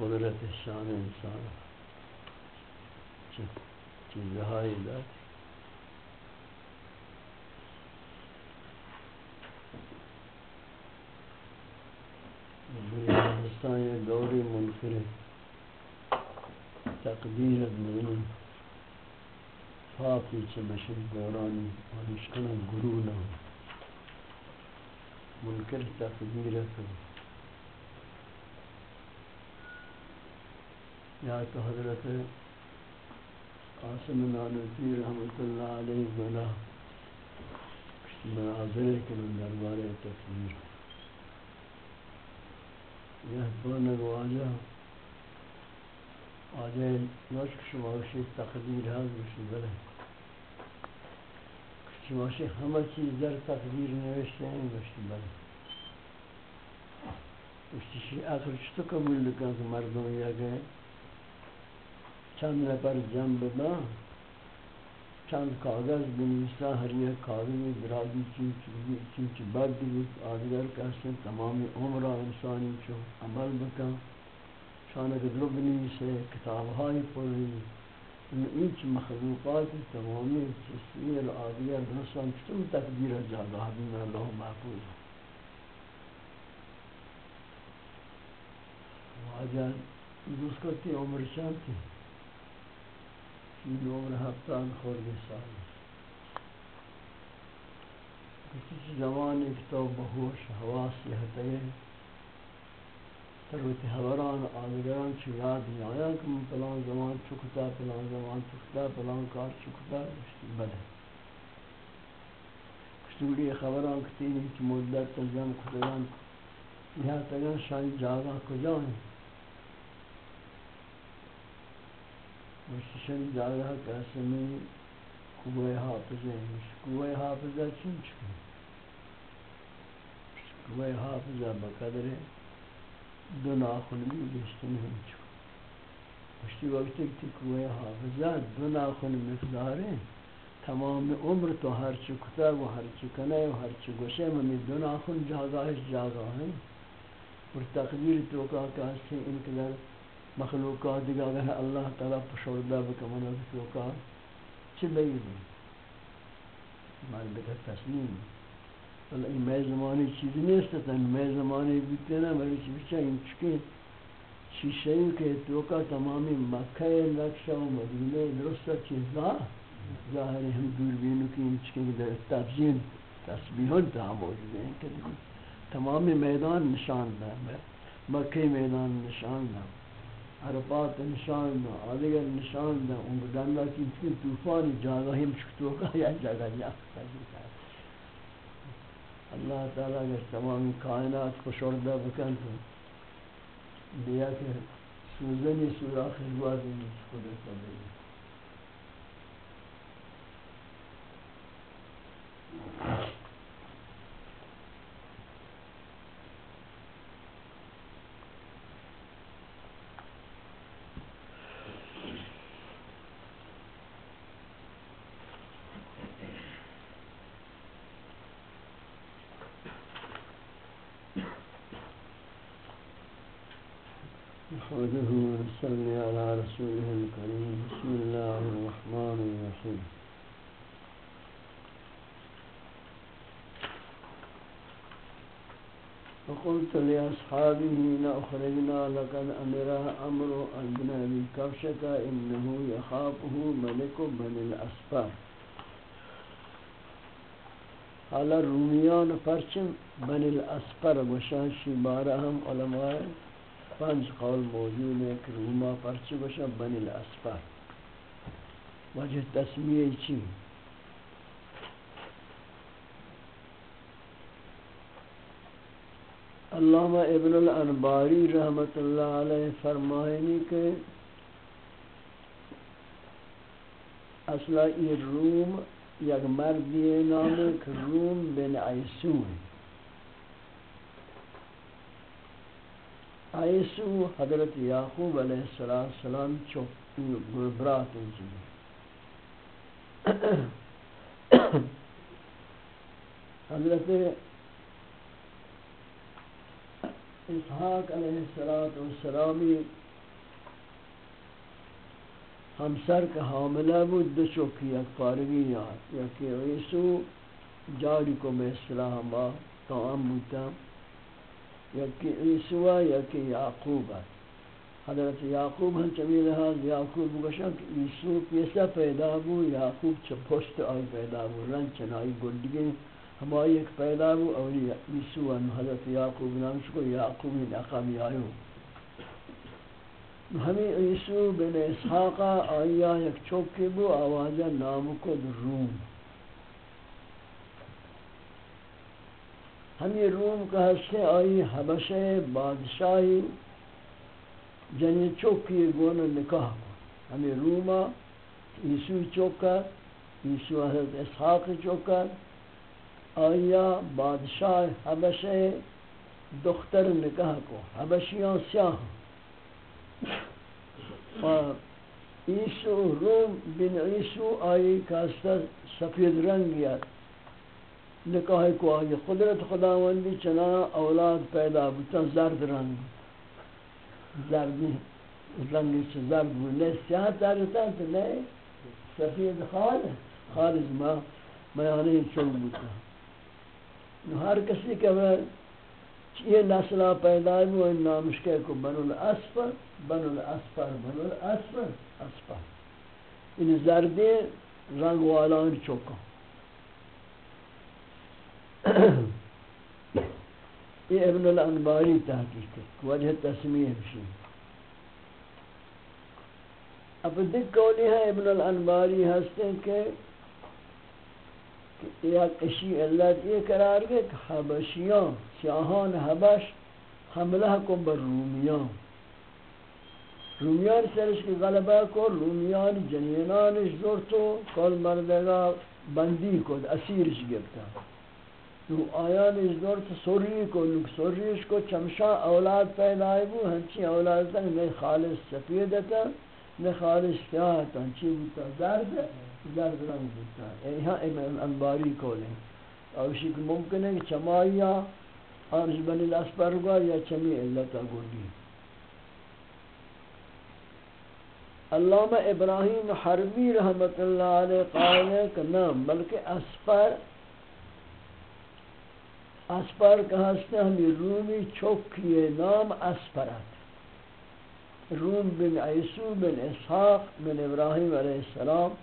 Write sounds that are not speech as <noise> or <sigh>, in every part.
قدرت شان انسان. چیزهایی داد انسان یہ دوری منکر تقدیر ادنین فاقی چه مشن دورانی. ونشکن گرونا منکر تقدیر ادنین یا تو حضرت قاسم نانوتی رحمت اللہ علیہ بنا مناظر کے دربار تکبیر یہ دون گواجہ آجے نشک شماشی تقدیر ہے مشی بلے شماشی ہمہ چیز در تقدیر نوشتے ہیں مشی بلے مشتی آخر چطور قبول لکھا کہ مردوں یا گئے چند نفر جنب با چند کاغذ بنویسا، ہر یک کاغذی درازی چیز چیز برد بود، آدگر کسن تمام عمرہ انسانی چو عمل بکن. شانک درو بنویسے کتابهای پوری ان ایچ مخلوقات تمامی چسیر آدگر درستان چطور تقدیر جاگہ بین اللہ محفوظ؟ واجہ دوست کرتی عمر چند تھی عمر ہفتان خورد سال. کسی زمان ایک تو بہوش حواس یہتے تروت حوران آدگران چو یاد آیا کہ من پلان زمان چکتا پلان زمان چکتا پلان کار چکتا رشتی بلے کشتوری خبران کتینی چی مدت تجم کتگان. یہاں تگان شاید جاگا کجا ہیں مشتشن جاگہ قسمی کوئے حافظہ کوئے حافظہ چون چکے کوئے حافظہ بقدر دو ناخن بھی گشتن ہم چکے مشتی وقت کہ کوئے حافظہ دو ناخن مقدار ہے تمام عمر تو ہر چکتا و ہر چکنے و ہر چگوشے میں دو ناخن جاگہ جاگہ ہیں اور تقدیر تو کا کہتے ہیں انقدر مخلوقات دیگر اگر اللہ تعالی پشوردہ بکمانا بکلوکا چی بیدی مال بکر تسلیم۔ بل این میں زمانی چیزی نیست تا میں زمانی بیتے نا ولی چی بچا این چکے۔ شیشہی کے توکا تمامی مکہ، نقشہ و مدینہ درستہ چیزا ظاہر ہم دور بینو کی ان چکے در تفزین تسبیحون تا موجود ہیں۔ تمامی میدان نشان دا مکہ میدان نشان دا عرفات نشان دا آدگر نشان دا ان کو دنگا کی چکن توفانی جاگا ہم چکتو کا یا جاگا یا اللہ تعالیٰ اگر تمام کائنات کو شردہ بکن تو بیا کہ سوزنی سوراخ الوازی کو دیتا بیا فقلت لأصحابه لأخرجنا لقد أمر أمر ابن أبي كبشة إنه يخافه ملك بن الأسفار على الروميان فرشم بن الأسفر وشان بارهم علماء پنج قول موجود ہے کہ روما پرچی بشا بن الاسفر وجہ تسمیہ چی؟ علامہ ابن الانباری رحمت اللہ علیہ فرمائنی کے اصلا یہ روم یک مردی نام روم بن عیسو عیسو حضرت یعقوب علیہ السلام چوک برات انجی <coughs> حضرت اسحاق علیہ السلامی ہمسر کا حاملہ بود، دو چوکی یک پارگی یاد یکی عیسو جاری کو میں اصلاح با قام بودتا یکی عیسو یکی یعقوب حضرت یعقوب ہم چمی لحاظ یعقوب گوشن کہ عیسو پیسا پیدا بو، یعقوب چھ پشت آئی پیدا بو، رنگ چنائی گلدگی ہمائی ایک پیدا بو اولی عیسو ان حضرت یعقوب نام شکو یعقوبی نقامی آئیو ہمیں عیسو بن اسحاق آیا ایک چوکی بو آوازہ نام کو روم۔ ہمیں روم کا حصے آئی حبش بادشاہی جنی چوکی گون نکاح کو۔ ہمیں روما عیسو چوکا عیسو حضرت اسحاق چوکا آیا بادشاہ حبش دختر نکاح کو، حبشیاں سیاہ عیسو روم بن عیسو آئی کاستا سفید رنگ یا نکاح کو آئی۔ قدرت خداوندی چنا اولاد پیدا بتا زرد رنگ زردی رنگی چه زرد بود۔ نه سیاه ترتا تو نه سفید خالص خالص ما میانه چون بودتا ہر کسی کہ یہ نسلہ پیدا ہے، وہ نامش کے کو بنو الاسفر بنو الاسفر بنو الاسفر اسفر ان زردی رنگ والا ان چوکا یہ ابن الانباری تحقیق ہے وجہ تسمیہ بشی اب دیکھ قولی ہے ابن الانباری ہستے کہ یا کشی اللہ یہ قرار گئے کہ حبشیان سیاہان حبش حملہ کو بر رومیان. رومیان سرش کی غلبہ کو رومیان جنینانش زورتو کل مردگا بندی کو اسیرش گرتا نو آیان اس دور تو سوری کو نو سوریش کو چمشا اولاد پیدا بو ہنچی اولاد تک نئے خالص سفیدتا نئے خالص سیاہتا ہنچی بوتا زرد زرد رنگ بودتا ہے یہاں امام انباری کو لیں اور اسی کہ ممکن ہے کہ چمائیا آرش بنی الاسپرگا یا چمی علتا گوڑی علامہ ابراہیم حربی رحمت اللہ علیہ قائل ہے کہ نام بلکہ اسپر اسپر کا ہستے ہمیں رومی چوکیے نام اسپرت روم بن عیسو بن اسحاق بن ابراہیم علیہ السلام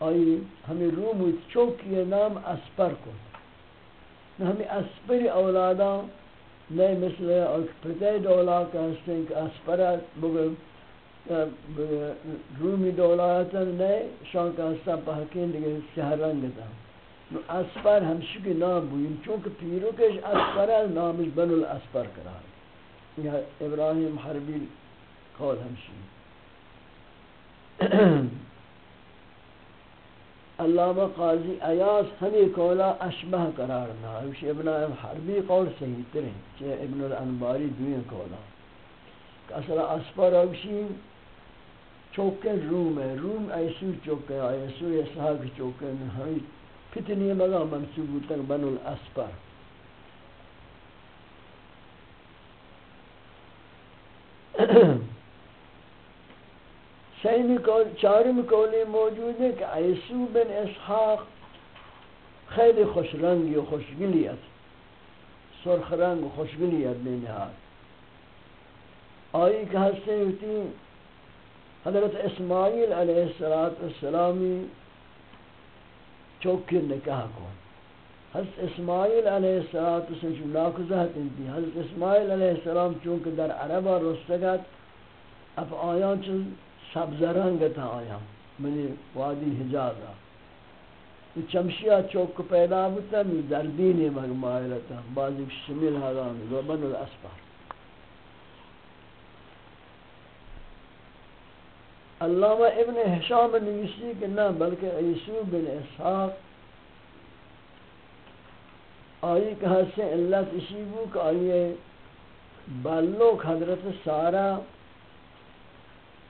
آئی، ہمیں روم چوکی نام اسپر کو۔ ہمیں اسپر اولادا نئے مثل پرتے دولا کا حسن کہ اسپر رومی دولتا نئے شان کا حسن پہکین دیگے شہر رنگ دا اسپر ہمشی کی نام بوئیم، چونکہ پیرو کے اسپر نامش بن الاسپر کرا یہ ابراہیم حربی قول ہمشی علامہ قاضی ایاس ہمیں قولا اشبہ قرار نہ اوش ابن حربی قول صحیح ترین، چہ ابن الانباری دوئیں قولا کہ اصلا اسپر اوشی چوکے روم ہے، روم ایسو چوکے، ایسو اسحاق چوکے ہمیں فتنی مگا منصوب تک بن الاسپر سیمی سعی میکن چاره می‌کنه موجوده که عیسو بن اسحاق خیلی خوشرنگی و خوشگلی است. سرخ رنگ و خوشگلی است نهاد آیی که هسته حضرت اسماعیل علیه السلامی چوک نکاح کن. حضرت اسماعیل علیه السلام چون ناکو زهد انتی حضرت اسماعیل علیه السلام چون که در عربا رستگت اف آیان چون سبز رنگ تھا آیا۔ منی وادی حجازہ چمشیا چوک پیدا بتا می دردین مغمائرتا بعضی شمیل حرام زبن الاسفار علامہ ابن حشام نویسی کہ نہ بلکہ عیسو بن اسحاق آئی کہ سے اللہ تشیبو کہ آئیے۔ بلوک حضرت سارا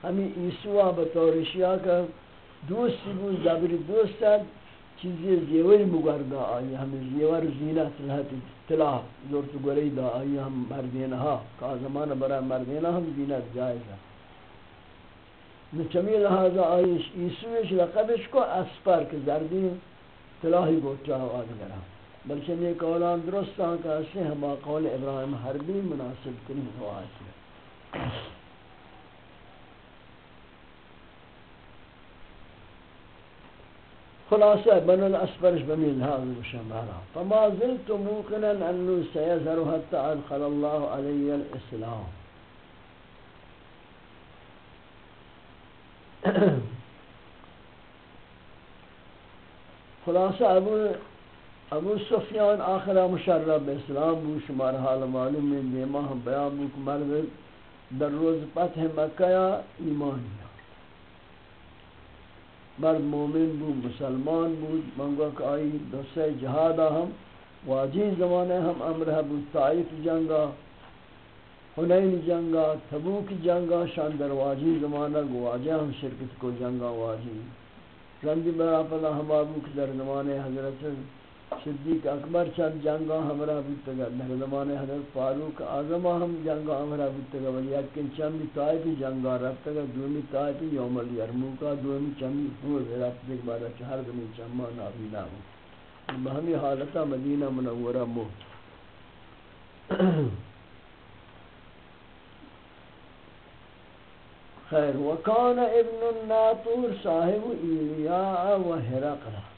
ہمیں عیسوہ بطور شیعہ کا دوستی بود زبری دوستت چیزی زیوری مگردا آئی ہمیں زیور زینت رہتی طلاح زورت گوری دا آئی ہم مردین ہا کا زمان برای مردین ہم زینت جائز ہے چمی لحاظا آئی عیسویش لقبش کو اسپر کے زردین طلاحی گوچا آگ لرا بلکہ یہ قولان درست آنکہ اسے ہما قول ابراہیم حربی مناسب ترین ہوا ہے خلاصة بن الأسفرش بمين هذا المشمارة فما زلت موقنا أنه سيظهر حتى أدخل الله علي الإسلام. خلاصة أبو أبو سفیان آخرہ مشرب إسلام بو شمار حال معلوم من دیما ہم بیان بو مرد در روز فتح مکہ ایمانی مرد مومن بود، مسلمان بود. منگو کہ آئی دوسرے جہادہ ہم واجی زمانے ہم امرہ بود. طائف جنگا، حنین جنگا، تبوک جنگا شان در واجی زمانہ گو ہم شرکت کو جنگا واجی. رندی برا پلا ہم آبو کی در زمانے حضرت صدیق اکبر چند جنگا ہمرا بیتگا در زمان حضرت فاروق اعظم ہم جنگا ہمرا بیتگا ولی یکن چند طائفی جنگا رفتگا دومی طائفی یوم الیرموکا دومی چند پور رفت دیکھ بارا چہر دمی چمہ نابینا ہوں بہمی حالتا مدینہ منورہ موت خیر، وکان ابن الناطور صاحب ایلیاء و حرقرہ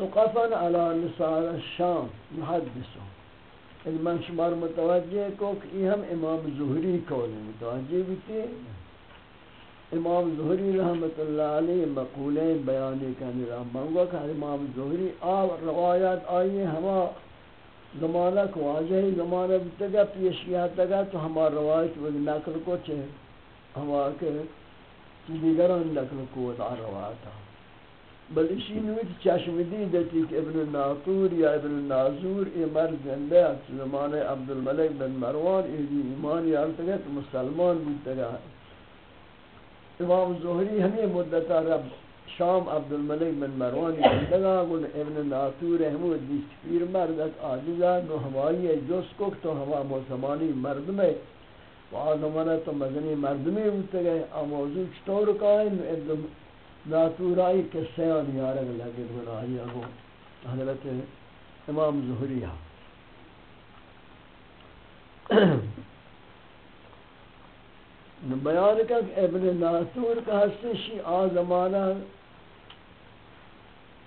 سقفا على نصار الشام محدثو یعنی من شمار متوجہ کو کہ یہ ہم امام زہری قول متوجہ بھی امام زہری رحمت اللہ علیہ مقولین بیانی کرنے رہا مانگو کہ امام زہری آو روایات آئیے ہما زمانہ کو واجہی زمانہ بتگا پیشیہ تگا تو ہما روایت وہ نقل کو چھے ہما کہ دیگران نقل کو دا روایت آئیے بل اسی نویت چشم دیدتی کہ ابن ناطور یا ابن نازور ای مرد زنده از زمان عبدالملک بن مروان ایدی ایمان یارتگت مسلمان بودتگا امام زہری ہمیں مدتا رب شام عبدالملک بن مروان یارتگا گل ابن ناطور احمود دیست پیر مردت آجزا نو ہمائی جس کو تو ہما مسلمانی مرد میں و آزمانہ تو مدنی مرد میں بودتگا موضوع چطور کائن ابن ناتورائی قصیان یارگ لگے گناہی اگو حضرت امام زہریہ بیان کہ ابن ناتور کا حسنشی آزمانہ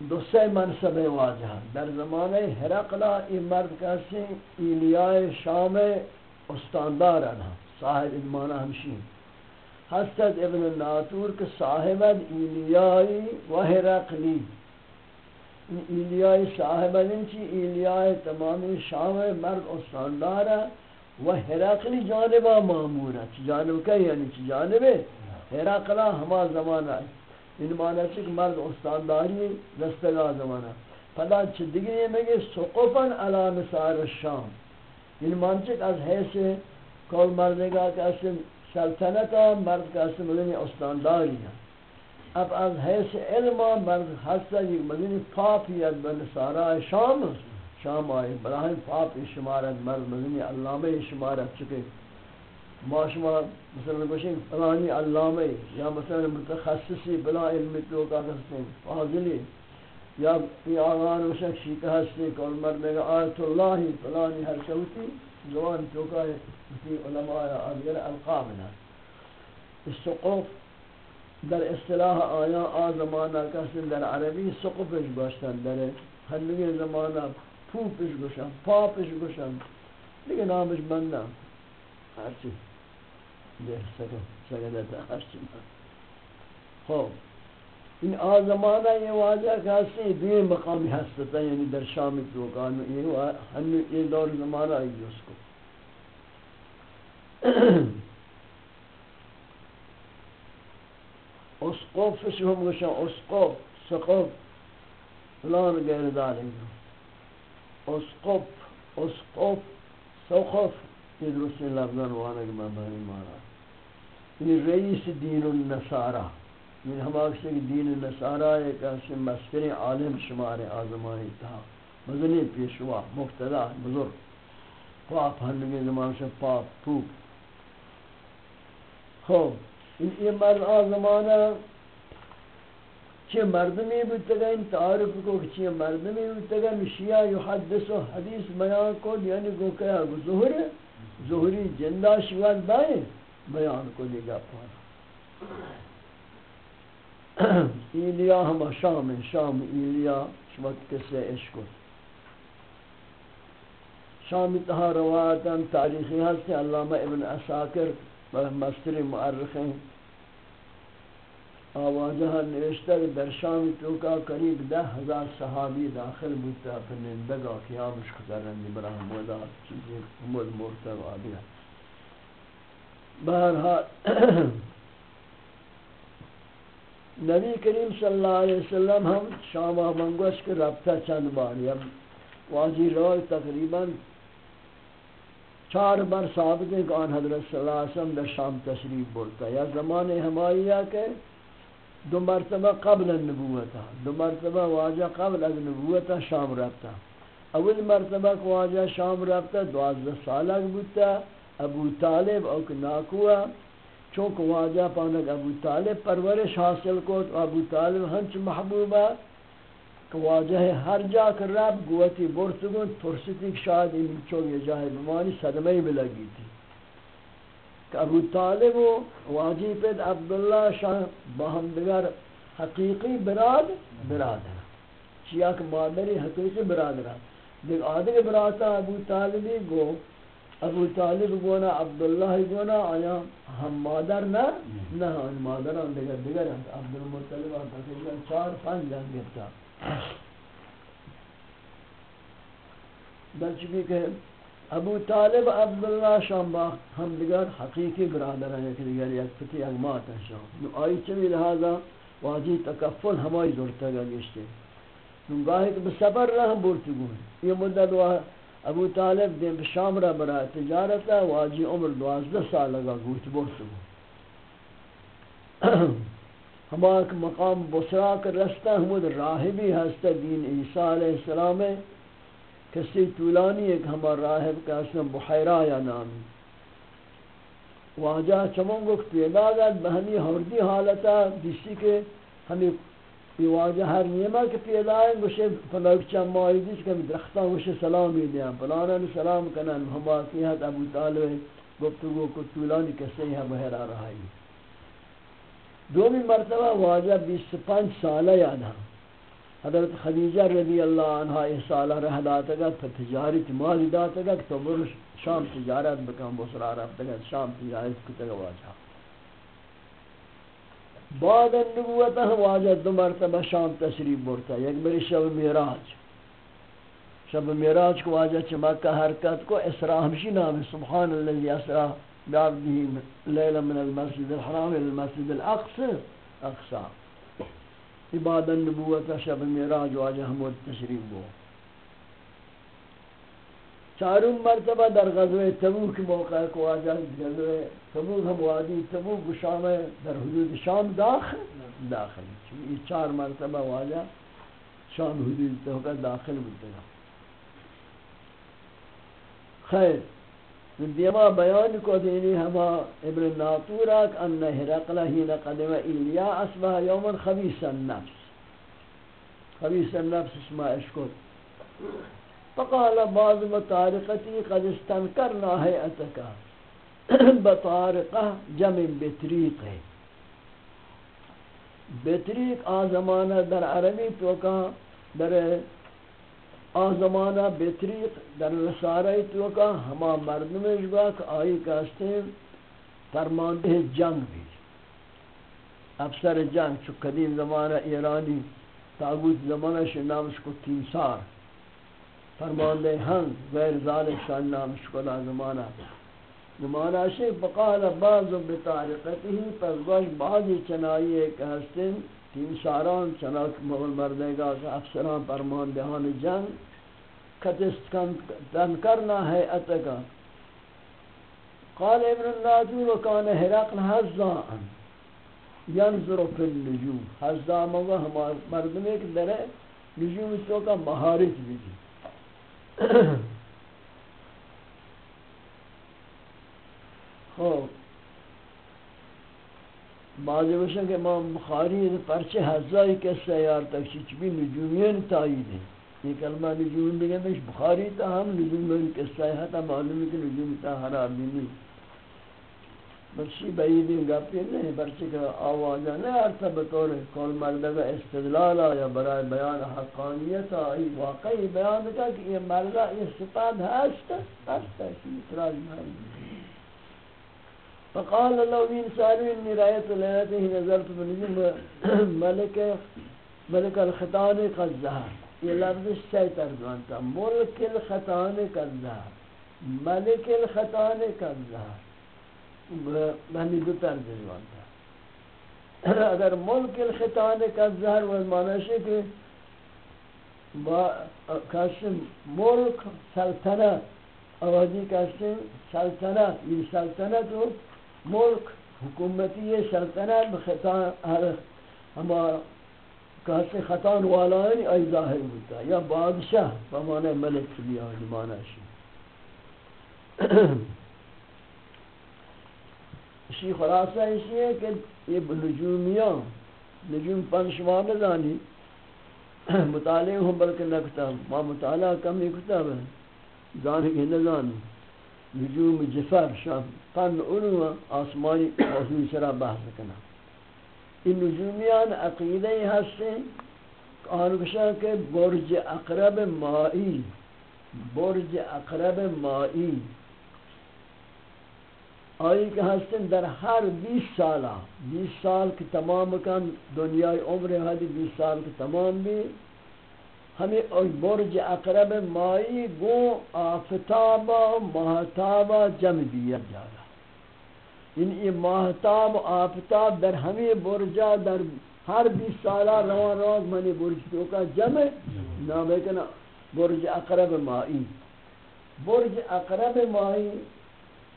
دو سے منصب واجہ در زمانہ حرقلہ ای مرد کا حسن ایلیاء شام استاندار انہا صاحب ادمانہ ہمشین۔ حسد ابن ناتور کے صاحبت ایلیائی و حرقلی ایلیائی صاحبت انچی ایلیائی تمامی شام مرد استاندار و حرقلی جانبا معمورا چی جانب کئی یعنی چی جانب حرقلا ہما زمانہ ان معنی چک مرد استانداری دستگاہ زمانہ پدا چی دیگری مگی سقفا علا مسار الشام. ان معنی چک از حیث کول مردگاہ کہ اصل سلطنت مرد کا اسم مدنی استانداری ہے۔ اب از حیث علم مرد حسد یک مدنی پاپیت بن سارا شام۔ شام آئے، براہم پاپ شمارت مرد مدنی علامہ شمارت چکے ما شما مثلا گوشیں فلانی علامہ یا مثلا متخصصی بلا علم تو کا ہستے فاضلی یا یہ آغان و شخصی کا ہستے کول مرد میں آیت اللہ فلانی ہر شوتی زوان تو کا ہے في علماء آدگر القابنا السقوف در اصطلاح آیا آ زمانہ کسی در عربی سقوفش گوشتن، در هنگی زمانہ پوپش گوشن پاپش گوشن دیگه نامش بندم هرچی ده سکن سکدت هرچی من. خب این آزمانہ یہ واضح واجہ کہاستے دوی مقامی ہستتا یعنی در شام توکانو یہ ہنو یہ دور زمانہ آئی اس کو <clears throat> اسقوف شہم گوشا اسقوف سقوف فلان غیر ذالک اسقوف اسقوف سوخوف یہ درست لفظان وانا کہ میں بہنی مارا یہ رئیس دین النصارہ من ہم آکسے کہ دین نصارہ ایک ایسے مسکر عالم شمار آزمانی تھا مزنی پیشوا مقتدہ بزرگ، پاپ ہنگی زمان سے پاپ، پوپ۔ خوب، ان یہ مرد آزمانہ چی مردمی بودتگا ان تعارف کو چی مردمی بودتگا نشیہ یحدث و حدیث بیان کو یعنی گو کیا گو ظہر، ظہری جندہ شواد بائیں، بیان کو لگا پانا۔ ایلیا ہم شام شام ایلیا شمت کسے عشق شام تہا روایتاً تاریخی حد سے علامہ ابن اساکر مستر معرخیں آواجہ نوشتہ در شام توکا قریب دہ ہزار صحابی داخل بودتا پنندگا قیامش خطرن براہ مودا چیزیں مد مورتا و آبیہ بہرحال نبی کریم صلی اللہ علیہ وسلم ہم شام منگوش کے رابطہ چند بار یا واضح روز تقریباً چار بار ثابت ہے کہ آن حضرت صلی اللہ علیہ وسلم در شام تشریف بولتا یا زمان ہمائیہ کے دو مرتبہ قبل النبوتا دو مرتبہ واجہ قبل از نبوتا شام رابطہ اول مرتبہ کو واجہ شام رابطہ، دوازدہ سالہ بودتا ابو طالب اوک ناکوہ چونکہ واجہ پانک ابو طالب پرورش حاصل کو تو ابو طالب ہنچ محبوبہ کہ واجہ ہر جا کر رب گوتی برسگون پرستی کہ شاید ان چوک یہ جاہی بمانی صدمہی بلگی تھی۔ کہ ابو طالب و واجی پید عبداللہ شاہ باہم دگر حقیقی براد براد ہے چیئا کہ مادری حقیقی براد رہا دیکھ آدھے براتا ابو طالبی گو ابو طالب گونا عبداللہ گونا آیا ہم مادر نہ؟ نہ ان مادر ان دیگر دیگر ہیں عبد المطلب ان تقریباً چار پانچ جان گفتا در چکی کہ ابو طالب عبداللہ شام ہم دیگر حقیقی برادر ہیں کہ دیگر یک پتی اگمات ہیں شام۔ آئی چمی لہذا واجی تکفل ہمائی زورتا گا گشتے۔ نگاہی کہ بسفر رہا بورتی گوئے۔ یہ مدد وہ ابو طالب دین شام را برای تجارت واجی عمر دوازدہ سال لگا گوشت برس گو ہما مقام بسرا کر رستہ ہمود راہبی ہستا دین عیسیٰ علیہ السلام ہے۔ کسی طولانی ایک ہما راہب کا اسم بحیرہ یا نامی واجہ چمونگو پیدا گد بہنی حوردی حالتا جسی کے ہمیں یہ واجہ ہر نیمہ کے پیدا ہے گوشے فلاک چاہ معایدی کہ درختان گوشے سلامی دیا فلانا نے سلام کنن. ہم واقعیت ابو طالب گفتگو کو طولانی کسی ہے بہر آ رہا ہے دومی مرتبہ واجہ بیس پانچ سالہ یاد یعنی. ہاں حضرت خدیجہ رضی اللہ عنہ اس سالہ رہ داتا گا تو تجارت مالی داتا گا تو برش شام تجارت بکن بسرا رفتا گا شام تجارت کتا گا واجہ بعد النبوت ہم واجہ دو مرتبہ شام تشریف برتا یک یعنی بری شب میراج شب میراج کو واجہ چھ مکہ حرکت کو اسراء ہمشی نام سبحان اللذی اسراء بعبده لیلہ من المسجد الحرام المسجد الاقصى اقصى بعد النبوت شب میراج واجہ ہم تشریف برتا چاروں مرتبہ در غزوہ تبوک موقع کو آجا غزوہ تبوک ہم وادی، تبوک شام در حدود شام داخل داخل یہ چار مرتبہ واجا شام حدود تبوک داخل بلتے گا خیر، دیما بیان کو دینی ہما ابن ناطوراک ان حرقلہ ہی قدم ایلیا اسبہ یوما خبیث النفس۔ خبیث النفس اسمہ اشکر فقال بعض مطارقتي قد استنكرنا هيئتك بطارقه جمع بطريقه بطریق آزمانہ در عربی تو کا در آزمانہ بطریق در نصاری تو کا ہما مردم جگا کہ آئی کہتے ہیں فرماندہ جنگ بھی. افسر جنگ چو قدیم زمانہ ایرانی تاغوت زمانہ شو نامش کو تیمسار. فرماندے ہنگ غیر ذالک شان نامش کو زمانہ زمانہ شیخ بقال بعض بطارقتی پس گوش بعضی چنائی ایک ہستن تیمساران چناک مغل مردے گا افسران فرماندہان جنگ کتست کن کرنا ہے اتکا۔ قال ابن النادور وكان هرقل حزاء ينظر في النجوم۔ حزاء موقع ہمارے مردمے کے در نجوم تو کا مہارت بھی <coughs> تھی بعضی وشن کہ امام بخاری پرچے حزائی کے سیار تک چیچ بھی نجومین تائید ہیں یہ کلمہ نجوم دیگه مش بخاری تا ہم نجوم میں قصہ ہے تا معلوم ہے کہ نجوم تا حرابی نہیں بخشی بعیدی گپی نہیں برچہ کہ آوازہ نہیں ارتا بطور کول مردگا استدلال یا برای بیان حقانیت آئی واقعی بیان کا کہ یہ مردہ یہ صفات ہستا ہستا اسی اطراج محمد فقال الله بين سالو اني رأيت ليلته نظرت بنجم ملك ملك الختان قد ظهر یہ لفظ سی ترجمان ملک الخطان کذار ملک الخطان کذار معنی دو ترجمان تھا اگر ملک الخطان کذار وہ معنی ہے کہ کاشم ملک سلطنت آوازی کاشم سلطنت یہ یعنی سلطنت و ملک حکومتی سلطنت بخطان ہمارا کہتے خطان والائن یعنی ای ظاہر ہوتا یا بادشاہ بمانے ملک لیا جمانا شی اسی خلاصہ اسی ہے کہ یہ نجومیان نجوم پنشوان دانی مطالعہ ہوں بلکہ نکتا ما مطالعہ کم نہیں کتا ہے جانے کے نزانی۔ نجوم جفر، شام، پن علوم آسمانی حضور سرا بحث کنا۔ این نجومیان عقیده هستن آنکشان که برج اقرب مائی، برج اقرب مائی۔ آئی که هستن در هر 20 سال 20 سال که تمام کن دنیای عمر هدی 20 سال که تمام بی ہمیں برج اقرب مائی گو آفتاب مہتاب جمع دیا جاگا ان یہ ماہتاب آفتاب در ہمیں برجا در ہر بیس سالہ روان روان منی برج تو کا جمع نام ہے کہ برج اقرب مائی۔ برج اقرب مائی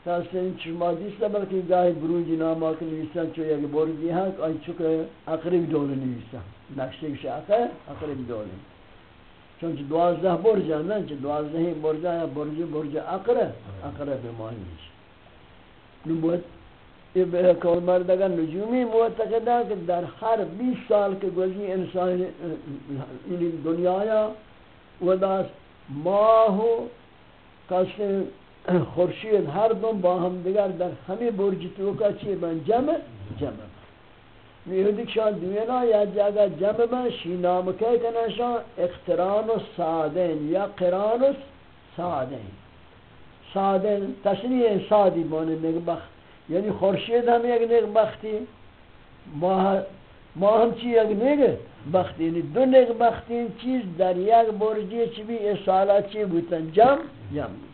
تاستے ان چشما دیستا بلکہ گاہی برونجی نام آکر نویستان چو یک برجی ہاں کہ آئی چکے اقرب دول نویستان نقشے کشی آقا اقرب دول چونچہ دوازدہ برجا نا چونچہ دوازدہ برجا یا برج برج اقرب اقرب مائی نبوت یہ کول مرد نجومی معتقد کہ در ہر بیس سال کے گزی انسان یعنی دنیا ودا ماہ کسی خورشید هر دم با هم دیگر در همه برج توکا چی بن جمع جمع. که شان دوینا یا جاگا جمع من شینام که کنشان اقتران و سادن یا قران و سادن سادن تشریح سادی بانه نگبخت. یعنی خورشید هم یک نگبختی بختی ما هم چی یک نگه بختی یعنی دو نگ بختی چیز در یک برجی چی بی اصالت چی بودن؟ جمع جمع.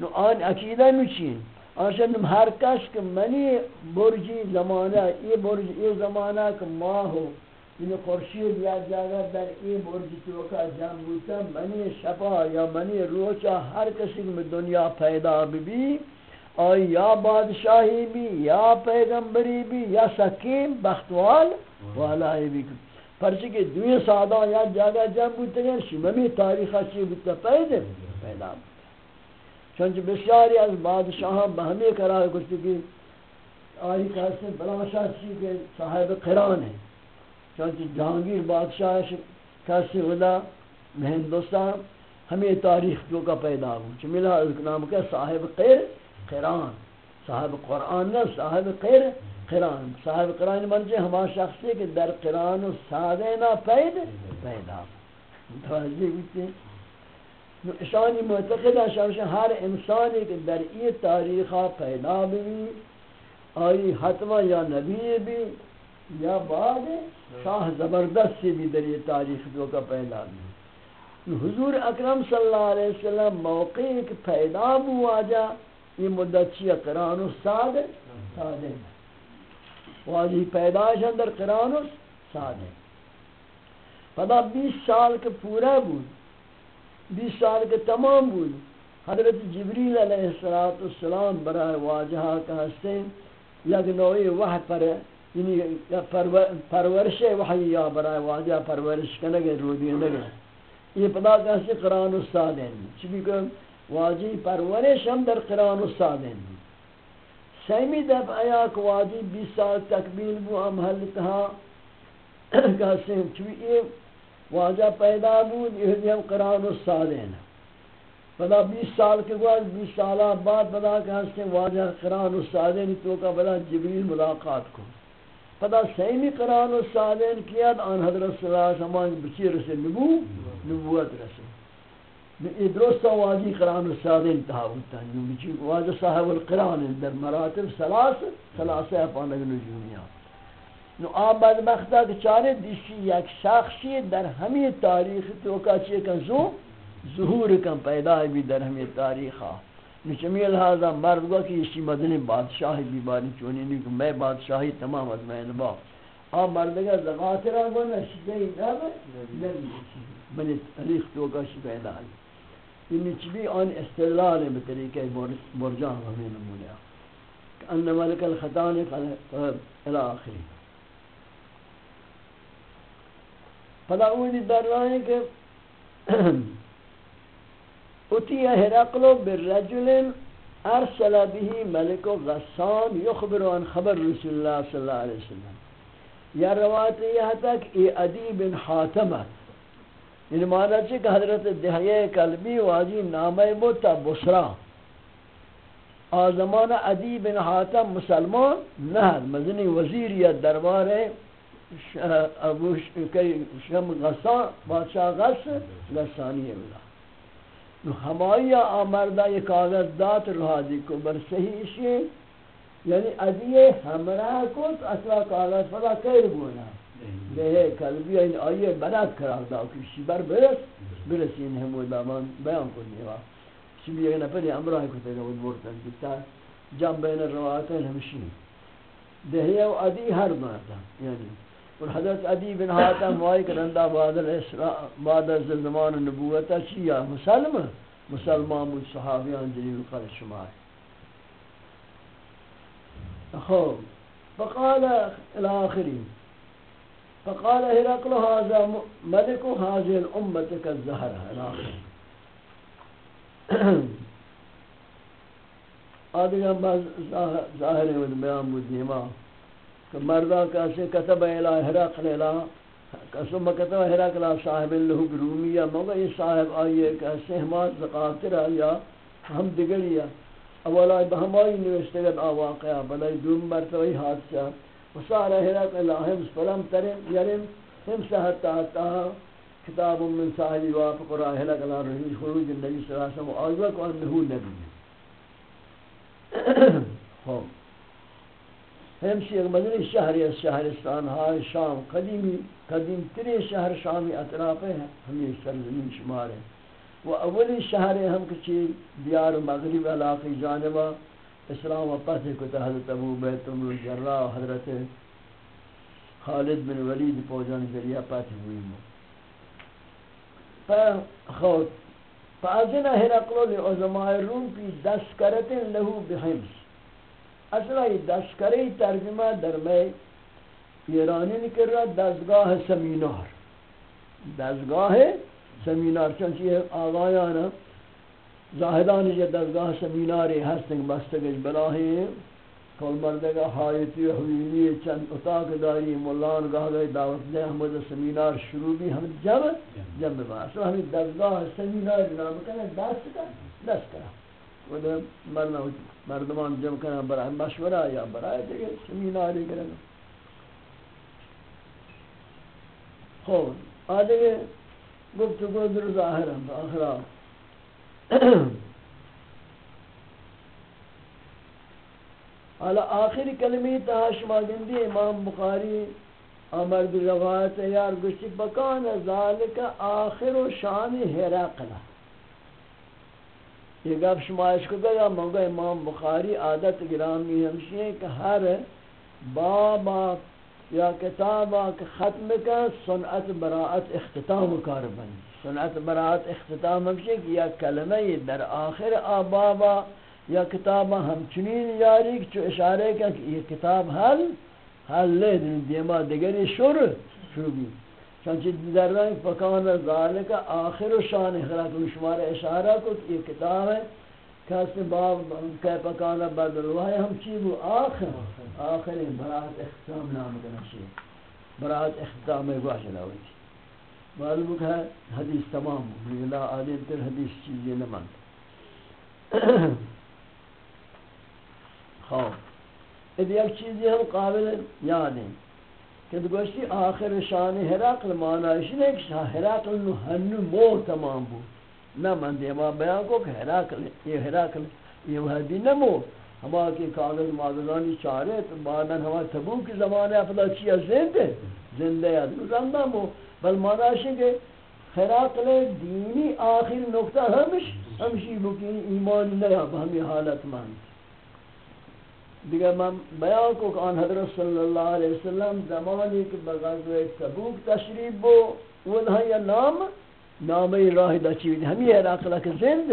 نو آن عقیدہ نو چی آنشان نم ہر کس که منی برجی زمانه ای برج ای زمانه که ماهو یعنی خورشید یا جاگه در این برج تو که جمع بودن منی شفا یا منی روچا هر کسی که دنیا پیدا ببی. اور یا بادشاہی بھی، یا پیغمبری بھی، یا سکیم بختوال والائی بھی. پرچہ کہ دوی سادہ یا جاگہ جب بودتے ہیں یعنی شممی تاریخ اچھی بودتا پیدا پیدا چونچہ بسیاری از بادشاہاں بہمی قرار کرتے کہ آئی کہتے بلاشاہ چی کہ صاحب قرآن ہے۔ چونچہ جہانگیر بادشاہ کہتے ودا ہندوستان ہمیں تاریخ جو کا پیدا ہو؟ چمیلہ نام کہ صاحب قیر، قرآن۔ صاحب قرآن نہ، صاحب قیر، قرآن۔ صاحب قرآن من جائے ہما شخصی کہ در قرآن و سادے نہ پید پیدا متوجہ بیتے اشانی معتقد ہے ہر انسانی کہ در ای تاریخا پیدا بھی آئی حتما یا نبی بھی یا بعد شاہ زبردست سے بھی در یہ تاریخ دو کا پہلا بھی حضور اکرم صلی اللہ علیہ وسلم موقع ایک پیدا بو آجا یہ مدت چی قرآن و ساد سادے واجی پیداش اندر قرآن و سادے پدا بیس سال کے پورا بود. بیس سال کے تمام بود حضرت جبریل علیہ السلام برای واجہا کا حسین یک نوعی وحی پر یعنی پرورش وحی یا برای واجہ پرورش کنگے رودی نگے یہ پدا کہتے قرآن استاد ہیں چبی کہ واجی پرورش ہم در قرآن استاد ہیں سیمی دفع آیا کہ واجی بیس سال تکمیل بو ہم حلتہا کہتے ہیں چبی یہ واجہ پیدا بود، یہ ہم قرآن استاد پدا بیس سال کے بعد، بیس سالہ بعد پدا کہ کہتے ہیں واجہ قرآن استاد تو کا بدا جبریل ملاقات کو۔ پدا سیمی قرآن و سادین کیاد آن حضرت صلی اللہ علیہ وسلم بچی رسے نبو، نبوت رسے۔ یہ درست واجی قرآن و سادین تحاوتا ہے بچی واجہ صاحب القرآن در مراتب سلاس سلاسہ اپانک نجومیہ۔ نو آب بدبختہ کہ چارے دیشی یک شخصی در ہمی تاریخ تو کا کن زو ظہور کن پیدا بھی در ہمی تاریخہ نچمی لہذا مرد گا کہ اسی مدنی بادشاہی بیماری چونی نہیں کہ میں بادشاہی تمام از میں نبا آ مرد گا زغاترہ گو نشدہی نبا بنی تاریخ تو کا پیدا ہے یہ نچبی آن استدلال ہے بطریقہ برجان ہمیں نمونیا کہ ان ملک الخطان الى آخری پدا اونی در رہا ہے کہ اتی هرقل بالرجل ارسل به ملک غسان يخبر عن خبر رسول الله صلی اللہ علیہ وسلم۔ یا روایت یہ تک ای ادی بن حاتم یعنی معنی ہے کہ حضرت دہیہ قلبی واجی نامہ بوتا بسرا۔ آزمان ادی بن حاتم مسلمان نہ مدنی وزیر یا دربار ابو شم غسان بادشاہ غس غسانی اللہ نو ہمائی آمردہ یہ کاغذ دات رہا دی کو بر صحیح اشی یعنی ادیے ہمراہ کو اصلا کاغذ فلا کئی گونا بے کلبی این آئیے برات کرا دا کشی بر برس برس این ہمو دامان بیان کنی وا شبی ایک نفر امراہ کو تیگا بود بورتن کتا جم بین روایتین ہمشی. دہیہ و ادی ہر ماتا یعنی اور حضرت عدی بن حاتم وائی کرندہ بعد بعد از زمان نبوتا چیا مسلم، مسلمان بود صحابیان جلیل قدر شمار خوب فقال الاخرین فقال هرقل هذا ملك هذه الامه كالزهره الاخرين آدھگاں بعض ظاہر ہے بیان بود نیمہ کہ مردہ کیسے کتب الہ حرقل الہ قسم کتب حرقل صاحب اللہ رومیہ مگا یہ صاحب آئیے کیسے ہمات زقاتر یا ہم دگلیا اولا بہمائی نوشتگت آواقعہ بلائی دوم مرتبہی حادثہ۔ وصار حرقل ہم سپرم ترم یرم، ہم سہتا تاہا کتاب من صاحبی وافق راہ حرقل رحیم خروج النبی صلی اللہ علیہ وسلم آئیوہ کو انہو نبی۔ <coughs> خوب۔ ہمشی ایک مدنی شہری از شہرستان های شام قدیمی قدیم تری شہر شامی اطراف ہیں ہمیں سرزمین شمار ہیں و اولی شہر ہم کچی دیار مغرب علاقی جانبا اسلام و پتح کتا حضرت ابو بیت امر جرہ حضرت خالد بن ولید پوجان ذریعہ پتح ہوئی مو فخوت فازن هرقلو لعظماء الروم پی دست کرتن لہو بحمس اصلا یہ دستکری ترجمہ در میں ایرانی نکر رہا دستگاہ سمینار. دستگاہ سمینار چونچہ یہ آغایانا زاہدان یہ جی دستگاہ سمیناری ہستنگ بستگش بلاہی. کل مردگا حایتی حویلی چند اتاق داری مولان گاہ گئی دعوت دے احمد سمینار شروع بھی ہم جب جب باسو ہمیں دستگاہ سمینار نام کرنے دست کا دست کرا وہ مرنا مردمان جمع کرنا برای مشورہ یا برای دیگر سمیناری کرنا خوب آدھے گفتگو در ظاہر ہم آخرا حالا آخری کلمی تہا شما گندی امام بخاری امرد روایت یار گشتی، بکان ذالک آخر و شان حرقلہ یہ گفت شما اس کو گیا مگا امام بخاری عادت گرامی ہمشی ہے کہ ہر بابا یا کتابا کہ ختم کا سنعت براعت اختتام کار بنی سنعت براعت اختتام ہمشی کہ یا کلمہ در آخر آبابا یا کتاب ہم چنین یاری چو اشارے کہ یہ کتاب حل حل لے دن دیما دیگری شروع شروع بھی۔ چنچہ در رنگ فکان ذالک آخر و شان خلاق شمار اشارہ کو یہ کتاب ہے کہ اس کسی باب کہ پکانا بدل ہے، ہم چیزو آخر آخر برات اختتام نام کنشی برات اختتام گواش لاوی تھی۔ معلوم ہے حدیث تمام لا آدم تر حدیث چیزی نمان <coughs> خواب اب یک چیزی ہم قابل یاد ہیں۔ کہ گوشتی آخر شان حرقل معنیش نہیں کہ حرقل نو ہنو مو تمام بود۔ نہ من دیما بیان کو کہ حرقل یہ حرقل یہ وحدی نمو ہما کی کاغذ مادرانی چارے تو بعدن ہما تبو کی زمانے اپنا چیز زندے زندے یاد زندہ مو بل معنیش کہ حرقل دینی آخر نکتہ ہمش ہمشی بکی ایمان نیا بہمی حالت مانتی دیگر من بیان کو کہ آن حضرت صلی اللہ علیہ وسلم زمانی کہ بغزوہ تبوک تشریف بو ونہا یا نام نامی راہ دا چیوید ہمی ہے راقلہ کہ زند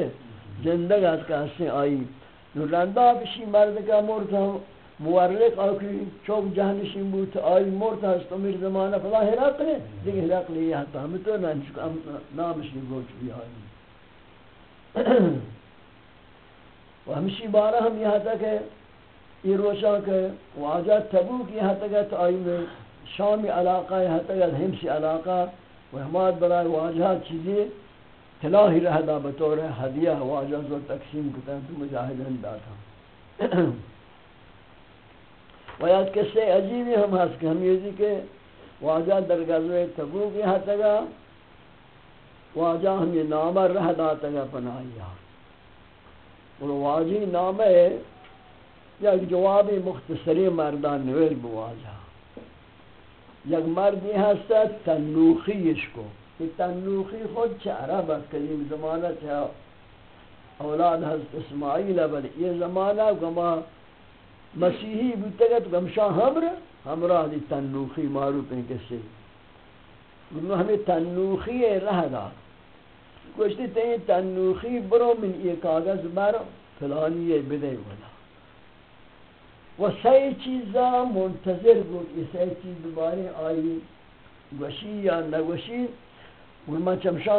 زندگ از کا حسن آئی نو رندہ بشی، مرد کا مرتا مورلق آکی چوک جہنشین بود آئی مرتا ہست امیر زمانہ فلا حراقل ہے دیکھ حراقل یہ حتا ہمیں تو نامش نہیں گوچ بھی آئی و ہمشی بارہ ہم یہاں تک ہے یہ روشا کہ واجہ تبو کی حد تک آئی میں شامی علاقہ حد تک ہمسی علاقہ و حماد برای واجہ چیزی تلاہی رہ دا بطور حدیہ واجہ زور تقسیم کتا ہے، تو مجاہدین داتا۔ <clears throat> و یاد قصے عجیبی ہم ہست کہ ہم یہ دی کہ واجہ در تبو کی حد تک، واجہ ہم یہ نامہ رہ داتا گا پناہی اور واجی نامہ یک جواب مختصری مردان نویل بواجه یک مردی هست تنوخیش کو. یہ تنوخی خود چه عرب است؟ قدیم زمانہ چه اولاد حضرت اسماعیل بل یہ زمانہ گما مسیحی بودتا گا تو گمشا ہمر ہمراہ دی تنوخی معروف ہیں کسی. انہوں ہمیں تنوخی رہ دا کچھتی تین تنوخی برو من یہ کاغذ بر فلانی یہ بدے ولا و سی چیزا منتظر بود یہ سی چیز دوبارے آئی گوشی یا نگوشی. و ما چمشا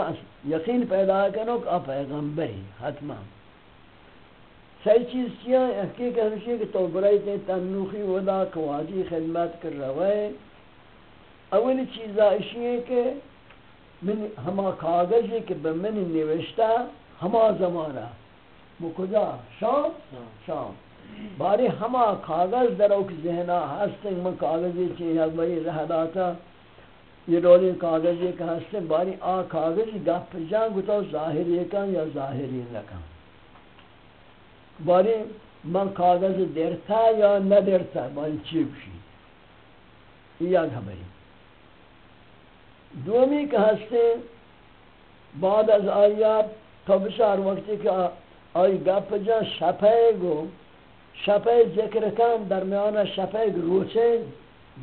یقین پیدا کرنو کہ آپ پیغمبری حتما. سی چیز چیاں حقیقت ہمشی کہ تو برائی تے تنوخی ودا کواجی خدمت کر روائے اولی چیزا اشی ہے کہ من ہما کاغذی کہ بمن نوشتا ہما زمانہ مکجا شام. شام. باری ہما کاغذ در اوک ذہنا ہستن من کاغذی چی یک بری رہ یہ رولی کاغذی کا ہستن باری آ کاغذی گپ جان گتا ظاہری کن یا ظاہری نکن باری من کاغذ درتا یا ندرتا باری چی بشی یہ یک خبری دومی کہ ہستن بعد از آیا تو بشار وقتی کہ آئی گپ جان شپے گو۔ شفه ذکر کن درمیان شفه روچه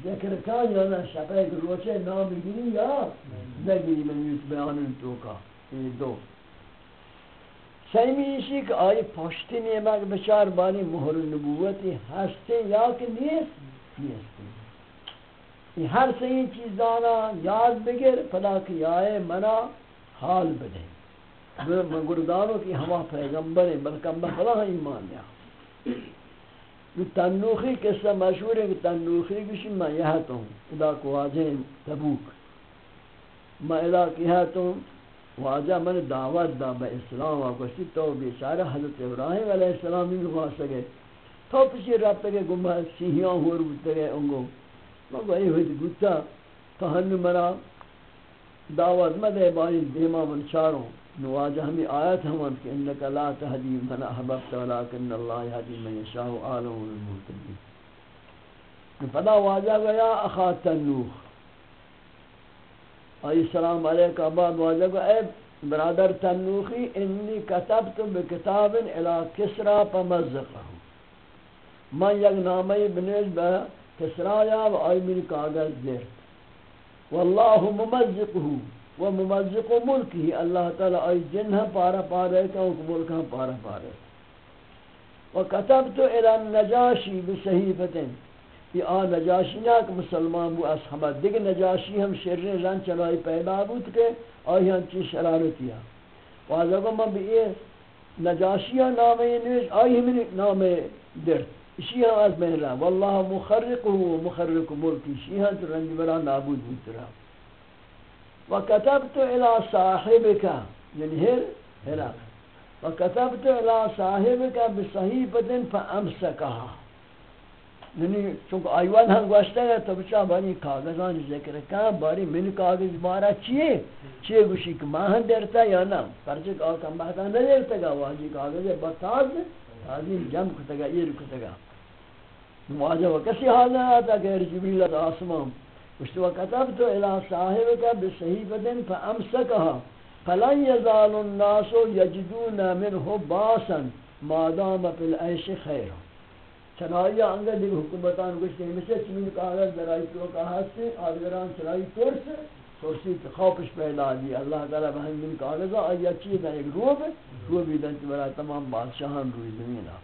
ذکر کن یا نه شفه روچه نام بگیری یا نگیری من یوت بیان تو کا، این دو. سیمی ایشی که آئی پشتی نیمک بچار بانی مهر نبوتی هسته یا که نیست؟ نیست. این هر سے این چیزانا یاد بگیر، پدا کہ یائے منا حال بدے من گردانو کی ہما پیغمبر ہیں بلکہ میں خدا ایمان لیا تنوخی قصہ مشہور ہے کہ تنوخی کسی میں یہاں تو ہوں ادا کو واجہ تبوک۔ میں ادا کیا تو واجہ من دعوت دا با اسلام آگوشتی تو بیچارہ حضرت ابراہیم علیہ السلام بھی خواہ سکے تو پسی رب تکے گمہ سیہیاں ہور بودتے گئے انگو میں گوئی ہوئی گتا۔ تو ہن مرا دعوت مدے باری دیما من چاروں نواجہ ہمیں آیت ہم کہ انکا لا تہدی من احببت ولیکن اللہ یہدی من یشاء عالم المحتدین فدا واجہ گیا اخا تنوخ. آئی السلام علیکہ بعد واجہ گیا، اے برادر تنوخی، انی کتبت بکتاب الى کسرا پمزقہ من یک نامی بنیج با کسرا یا و آئی من کاغذ دیرت واللہ ممزقہ و ممزق ملکی اللہ تعالی آئی جنہ پارا پارے کہ ملک ہم پارا پارے و کتبت الى النجاشی بصحیفتن یہ آ نجاشی نہ کہ مسلمان بو اصحابہ دیکھ نجاشی ہم شر رن چلائی پیدا بود کہ آئی ہم چی شرارتیا واضح کو میں بھی یہ نجاشی نام نوش آئی ہم نام در اسی ہم از میں رہا۔ واللہ مخرق مخرق ملکی شیہاں تو رنج برا نابود بود رہا۔ وكتبت الى صاحبك یعنی يعني هر هراق وكتبت الى صاحبك بصحيفه فامسكها یعنی چونکہ آیوان ہم گوشتا ہے تو بچا بانی کاغذان ذکر کہا باری من کاغذ بارا چیئے؟ چیئے گوشی کہ ماہن دیرتا یا نا پرچک آقا بہتا نہ دیرتا گا، واجی کاغذ بتاز تازی جم کتگا ایر کتگا مواجہ و کسی حال نہ آتا کہ جبریل آسمان اشت وكتبت الى صاحبك بصحيفه فامسكها فلن يزال الناس يجدون منه باسا ما دام في العيش خيرا چنائی آنگا دیکھ حکومتان گوشتے ہیں، مثل چمین کاغذ درائی تو کہا سے، آدگران چنائی ترس ترسی خوفش پیدا دی. اللہ تعالی بہن من کاغذا آیا چیز ہے ایک روب روبی دن برای تمام بادشاہان روی زمین آ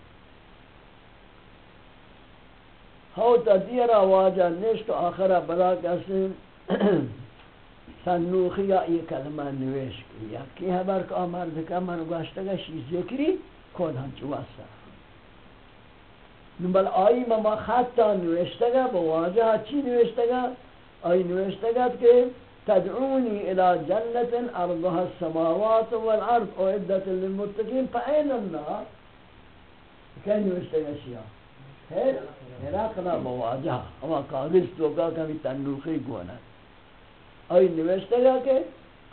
ہو تا دیرا واجہ نشت آخرہ بلا کسی سنوخیا یہ کلمہ نویش کی یا کی حبر کا مرد کا من گوشتگا شی ذکری کود ہنچ واسا بل آئی مما خطا نویشتگا با واجہ چی نویشتگا آئی نویشتگا کہ تدعونی الى جنت ارضها السماوات والارض اعدت للمتقین فاین النار؟ کیا نویشتگا شیعہ ہراقنا مواجہ اما کاغذ تو کا کمی تنوخی گونا ای نوشتے گا کہ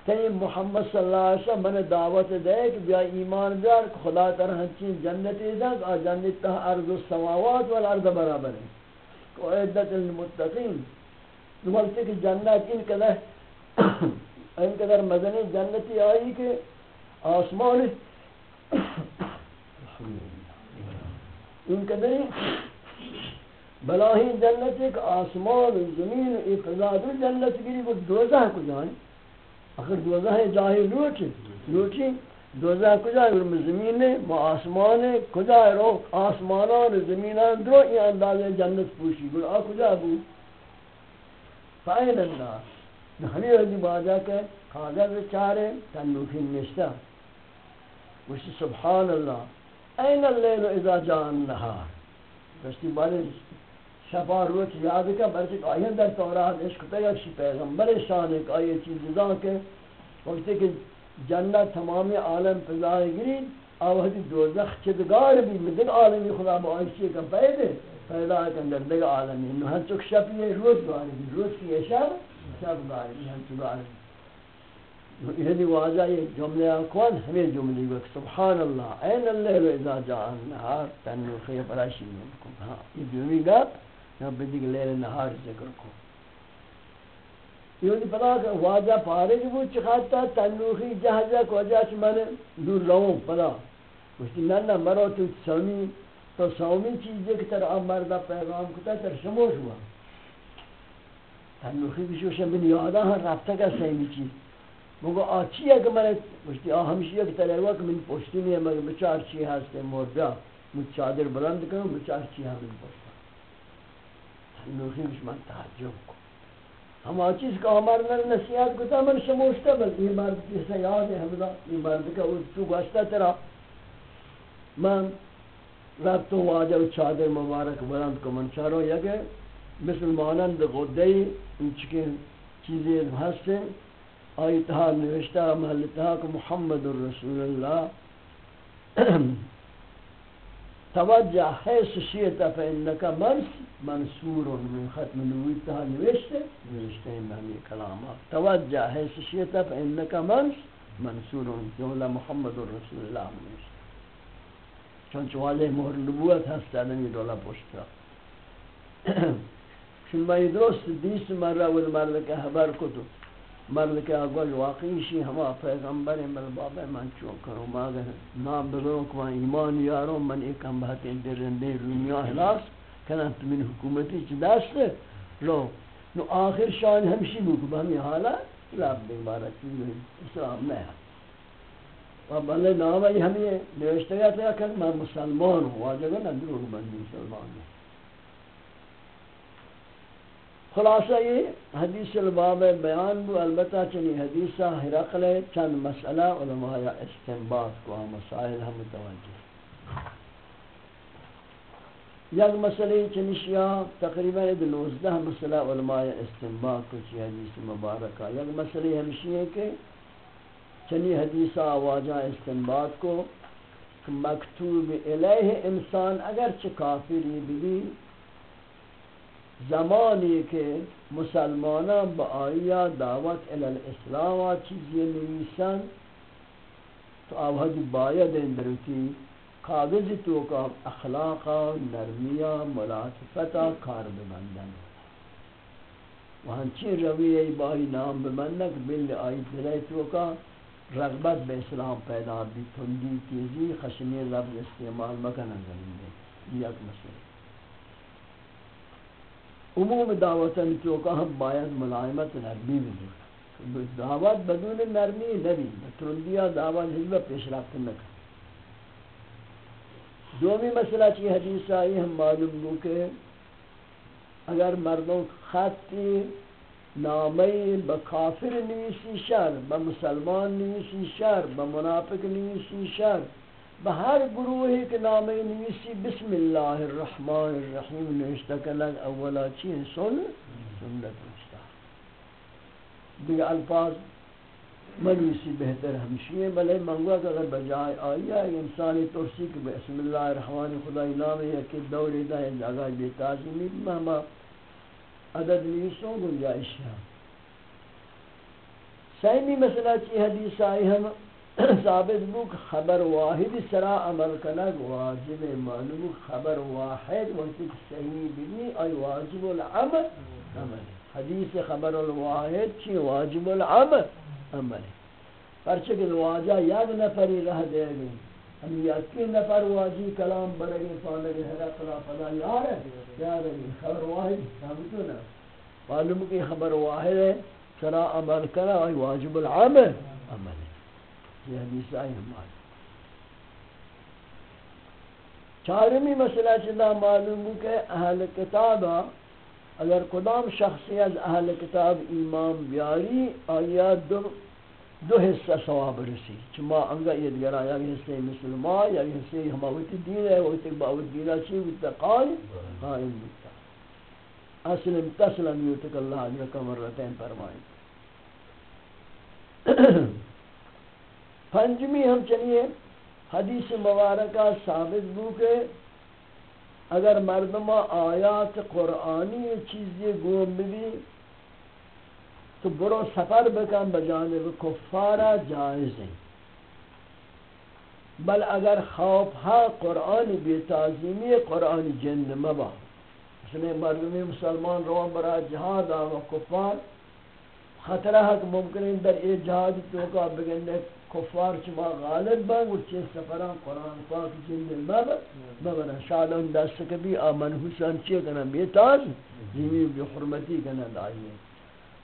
تیم محمد صلی اللہ علیہ وسلم من دعوت دے کہ بیا ایمان بیار کہ خدا تر ہنچین جنتی دا کہ جنت تہ ارض السماوات والارض برابر. ہے کہ عدت المتقین نمالتے کہ جنت ان قدر ان قدر مدنی جنتی آئی کہ آسمان این کدری بلاہی جنت ایک آسمان، زمین، ایک فضاد جنت گری وہ دوزہ کو جانی اگر دوزہ جاہی لوٹی لوٹی دوزہ کجا ہے؟ زمین ہے ما آسمان ہے۔ کجا رو؟ آسمانان و زمینان درو یہ انداز جنت پوشی۔ گل آ کجا بو فائن اللہ ہمیں وزی بازا کہ کاغذ چارے تنوفی نشتا. وشی سبحان اللہ این اللیل اذا جان النهار. دستی بارے شفا روچ یاد کا برچک آئین در تورات عشق تیک شی پیغمبر شان ایک آئی چیز دا کہ وقتی کہ جنت تمام عالم فضائے گری آوہدی دوزخ چدگار بھی مدن عالمی خدا با آئیسی کا پیدے پیدا کن در دگ عالمی. انہو ہن چک شپی روز گاری روز کی شب شب گاری ہن چگاری یعنی واضح یہ جملے کون ہمیں جملے وقت سبحان اللہ، این اللہ اللیل اذا جاء النهار تنوخی پراشی منکم ہاں یہ دومی گپ یا بدی لیل نهار ذکر کو یعنی پتا کہ واضح پارے جو چخاتا تنوخی جہجہ کو وجہ چ من دور رہوں پتا مشتی نہ نہ مرو تو سومی تو سومی چیز ایک طرح مردا پیغام کتا، تر شموش ہوا۔ تنوخی بشوش من یادہ رفتہ کا سیمی چیز مگو آچی ہے کہ میں پشتی آ ہمشی ایک طرح وقت من پشتی نہیں ہے مگر بچار چی ہستے مردہ مجھ چادر بلند کروں بچار چی ہم من پشتا نوخی بش من تحجب کو ہم آچیز کا ہمارا نصیحت کتا من شموشتا بل یہ مرد کیسا یاد ہے حمدہ یہ مرد کا وہ تو گوشتا ترا. من ربطوں واجہ چادر مبارک بلند کو من چاروں یا کہ مثل مانند غدہی ان چکے چیزیں ہستے آیتها نوشتہ محلتها کہ محمد الرسول اللہ. توجہ حیث شیطہ فإنکا منس، منصور من ختم نویت نویتها نوشتے نوشتے ہیں بہمی کلامات. توجہ حیث شیطہ فإنکا منس، منصور جملہ محمد رسول اللہ نوشتے چونچہ واضح مہر نبوت ہستا، دنی دولا پوشتا. شن بائی درست دیس مرہ والمرد کے حبر کتو. مرد کے اگوش واقعی شی ہما پیغمبر مل بابا من چون کرو ماگر نام بلو کہ من ایمان یارو، من ایک ہم بہتے درندے رومیا حلاس کنن تو من حکومتی چی دست لو نو آخر شان ہمشی بکو بہمی حالا لاب دے چیز اسلام میں و بلے نام ہے ہمیں نوشتے گا تھا میں مسلمان ہوں واجب ہے نا دروگ بندی مسلمان ہوں. خلاصہ یہ حدیث الباب بیان بو، البتہ چنی حدیثہ حرقل چند مسئلہ علماء استنباط کو مسائل ہم متوجہ یک مسئلہ چنشیا تقریباً دلوزدہ مسئلہ علماء استنباط کو چی حدیث مبارکہ۔ یک مسئلہ ہمشی ہے کہ چنی حدیثہ آواجہ استنباط کو مکتوب الیہ انسان اگر کافری بھی زمانی کہ مسلمانہ با آئیا دعوت الاسلام چیزی نویسن تو آوہد باید اندرتی کاغذ تو کا اخلاقا نرمیہ ملاطفتا کار ببندن. وہاں چی رویہ بائی نام ببندن بل آئی دلائی تو کا رغبت بے اسلام پیدا بھی تھندی تیزی خشنی لفظ استعمال مکنہ زمین دے یہ ایک مسئلہ عموم دعوت تو کہ ہم باید ملائمت نرمی بھی دعوت بدون نرمی نبی ترندیا دعوت حضب پیش رفت نکن دومی مسئلہ چی حدیث آئی، ہم معلوم ہو کہ اگر مردوں خطی نامی با کافر نیسی شر با مسلمان نیسی شر با منافق نیسی شر با ہر گروہی کے نامی نیسی بسم اللہ الرحمن الرحیم نوشتا کنگ اولا چین سن؟ سنت نوشتا دیگه الفاظ منوسی بہتر ہمشی ہیں، بلے منگوا کہ اگر بجائے آئی ہے انسانی ترسی کہ بسم اللہ الرحمن خدای نام ہے کہ دوری دا ہے جگہ بے تازمی مہما عدد نیسوں گنجائش ہے۔ سیمی مسئلہ چی حدیث آئی ہم <clears throat> ثابت بک خبر واحد سرا عمل کنگ واجب معلوم خبر واحد وقت صحیح بھی آئی واجب العمل عمل. حدیث خبر الواحد چی؟ واجب العمل عمل. کہ واجہ یاد نفری رہ دے گئی ہم یکی نفر واجی کلام برگی فانگی حرق لا فلا یار ہے یار ہے خبر واحد ثابتو نا معلوم کی خبر واحد ہے سرا عمل کرا اور واجب العمل عمل. یہ حدیث آئی ہماری چارمی مسئلہ چلا معلوم ہو کہ اہل کتاب اگر کدام شخصی از اہل کتاب ایمان بیاری آیا دو دو حصہ ثواب رسی۔ چما انگا یہ دیگر آیا، یہ حصہ مسلمان، یا یہ حصہ ہماوتی دین ہے وہ تک باوت دینا چی وہ قائم قائم بتا اسلم تسلم یوتک اللہ علیہ مرتين فرمائیں۔ پنجمی ہم چلیے حدیث مبارکہ ثابت بو کہ اگر مردمہ آیات قرآنی چیزی گوم بھی تو برو سفر بکن بجانب کفارہ جائز ہیں۔ بل اگر خوف ہا قرآن بے تعظیمی قرآن جند مبا۔ اس نے مردمی مسلمان روان برا جہاد آوا کفار۔ خطرہ ہے کہ ممکن در یہ جہاد تو کا بگنے کفار چما غالب با وہ چھ سفران قرآن پاک جند مبا مبا شاید ان دست کبھی آمن حسن چیئے کنا بیتاز جیمی بی حرمتی کنا دائیے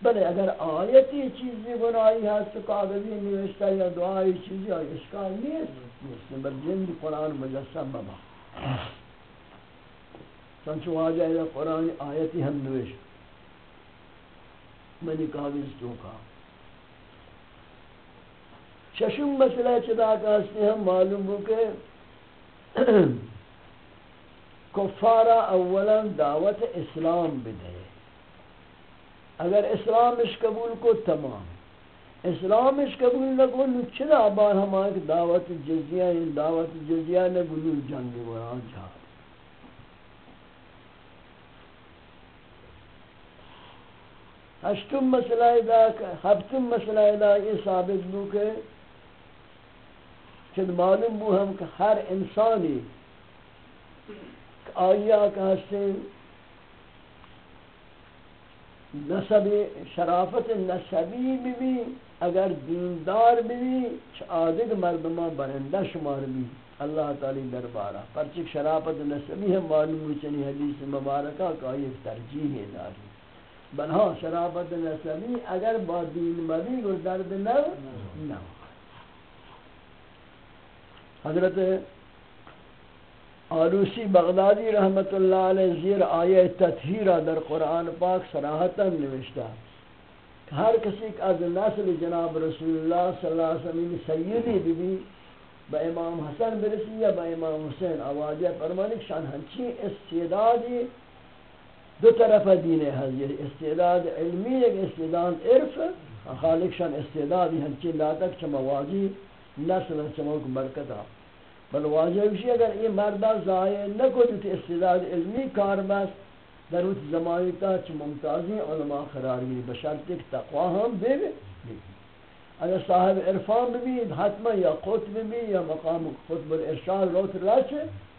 بلے اگر آیتی چیزی بنائی ہے تو کاغذی نوشتہ یا دعائی چیزی آئی اشکال نہیں ہے بل جند قرآن مجسم بابا چنچو آجا ہے قرآن آیتی ہم نوشت. منی کاغذ تو کا ششم مسئلہ چدا کہاستے ہم معلوم ہو کہ کفارہ اولا دعوت اسلام بدے اگر اسلام اس قبول کو تمام۔ اسلامش قبول نکن چرا بار ہمارے دعوت جزیہ ہیں، دعوت جزیہ نے بلو جنگ وران جہاد ہشتم مسئلہ ادا ہفتم مسئلہ ادا یہ ثابت بو کہ چند معلوم بو ہم کہ ہر انسانی آیا کہ ہستیں نسب شرافت نسبی بھی اگر دیندار بھی آدھگ مردمہ برندہ شمار بھی اللہ تعالی دربارہ پرچک شرافت نسبی ہے معلوم چنی حدیث مبارکہ کا یہ ترجیح ہے داری بلہا شرافت نسبی اگر با دین مبی گر درد نو نو حضرت آلوسی بغدادی رحمت اللہ علیہ زیر آیہ تطہیرہ در قرآن پاک سراحتا نوشتا ہر کسی کا از نسل جناب رسول اللہ صلی اللہ علیہ وسلم یعنی سیدی بی بی با امام حسن برسی یا با امام حسین آوازی فرمانک شان ہنچی استعدادی دو طرف دین حضیر یعنی استعداد علمی ایک استعداد عرف، خالق شان استعدادی ہنچی لاتک چما واجی نسل چما برکتا بل واجب شی اگر یہ مردہ ضائع نہ کو تو استعداد علمی کار بس۔ در اس زمانی تا چ ممتازی علماء قرار گیری بشرط ایک تقوا ہم بے بے اگر صاحب عرفان بھی حتما یا قطب بھی یا مقام قطب الارشاد روت راچ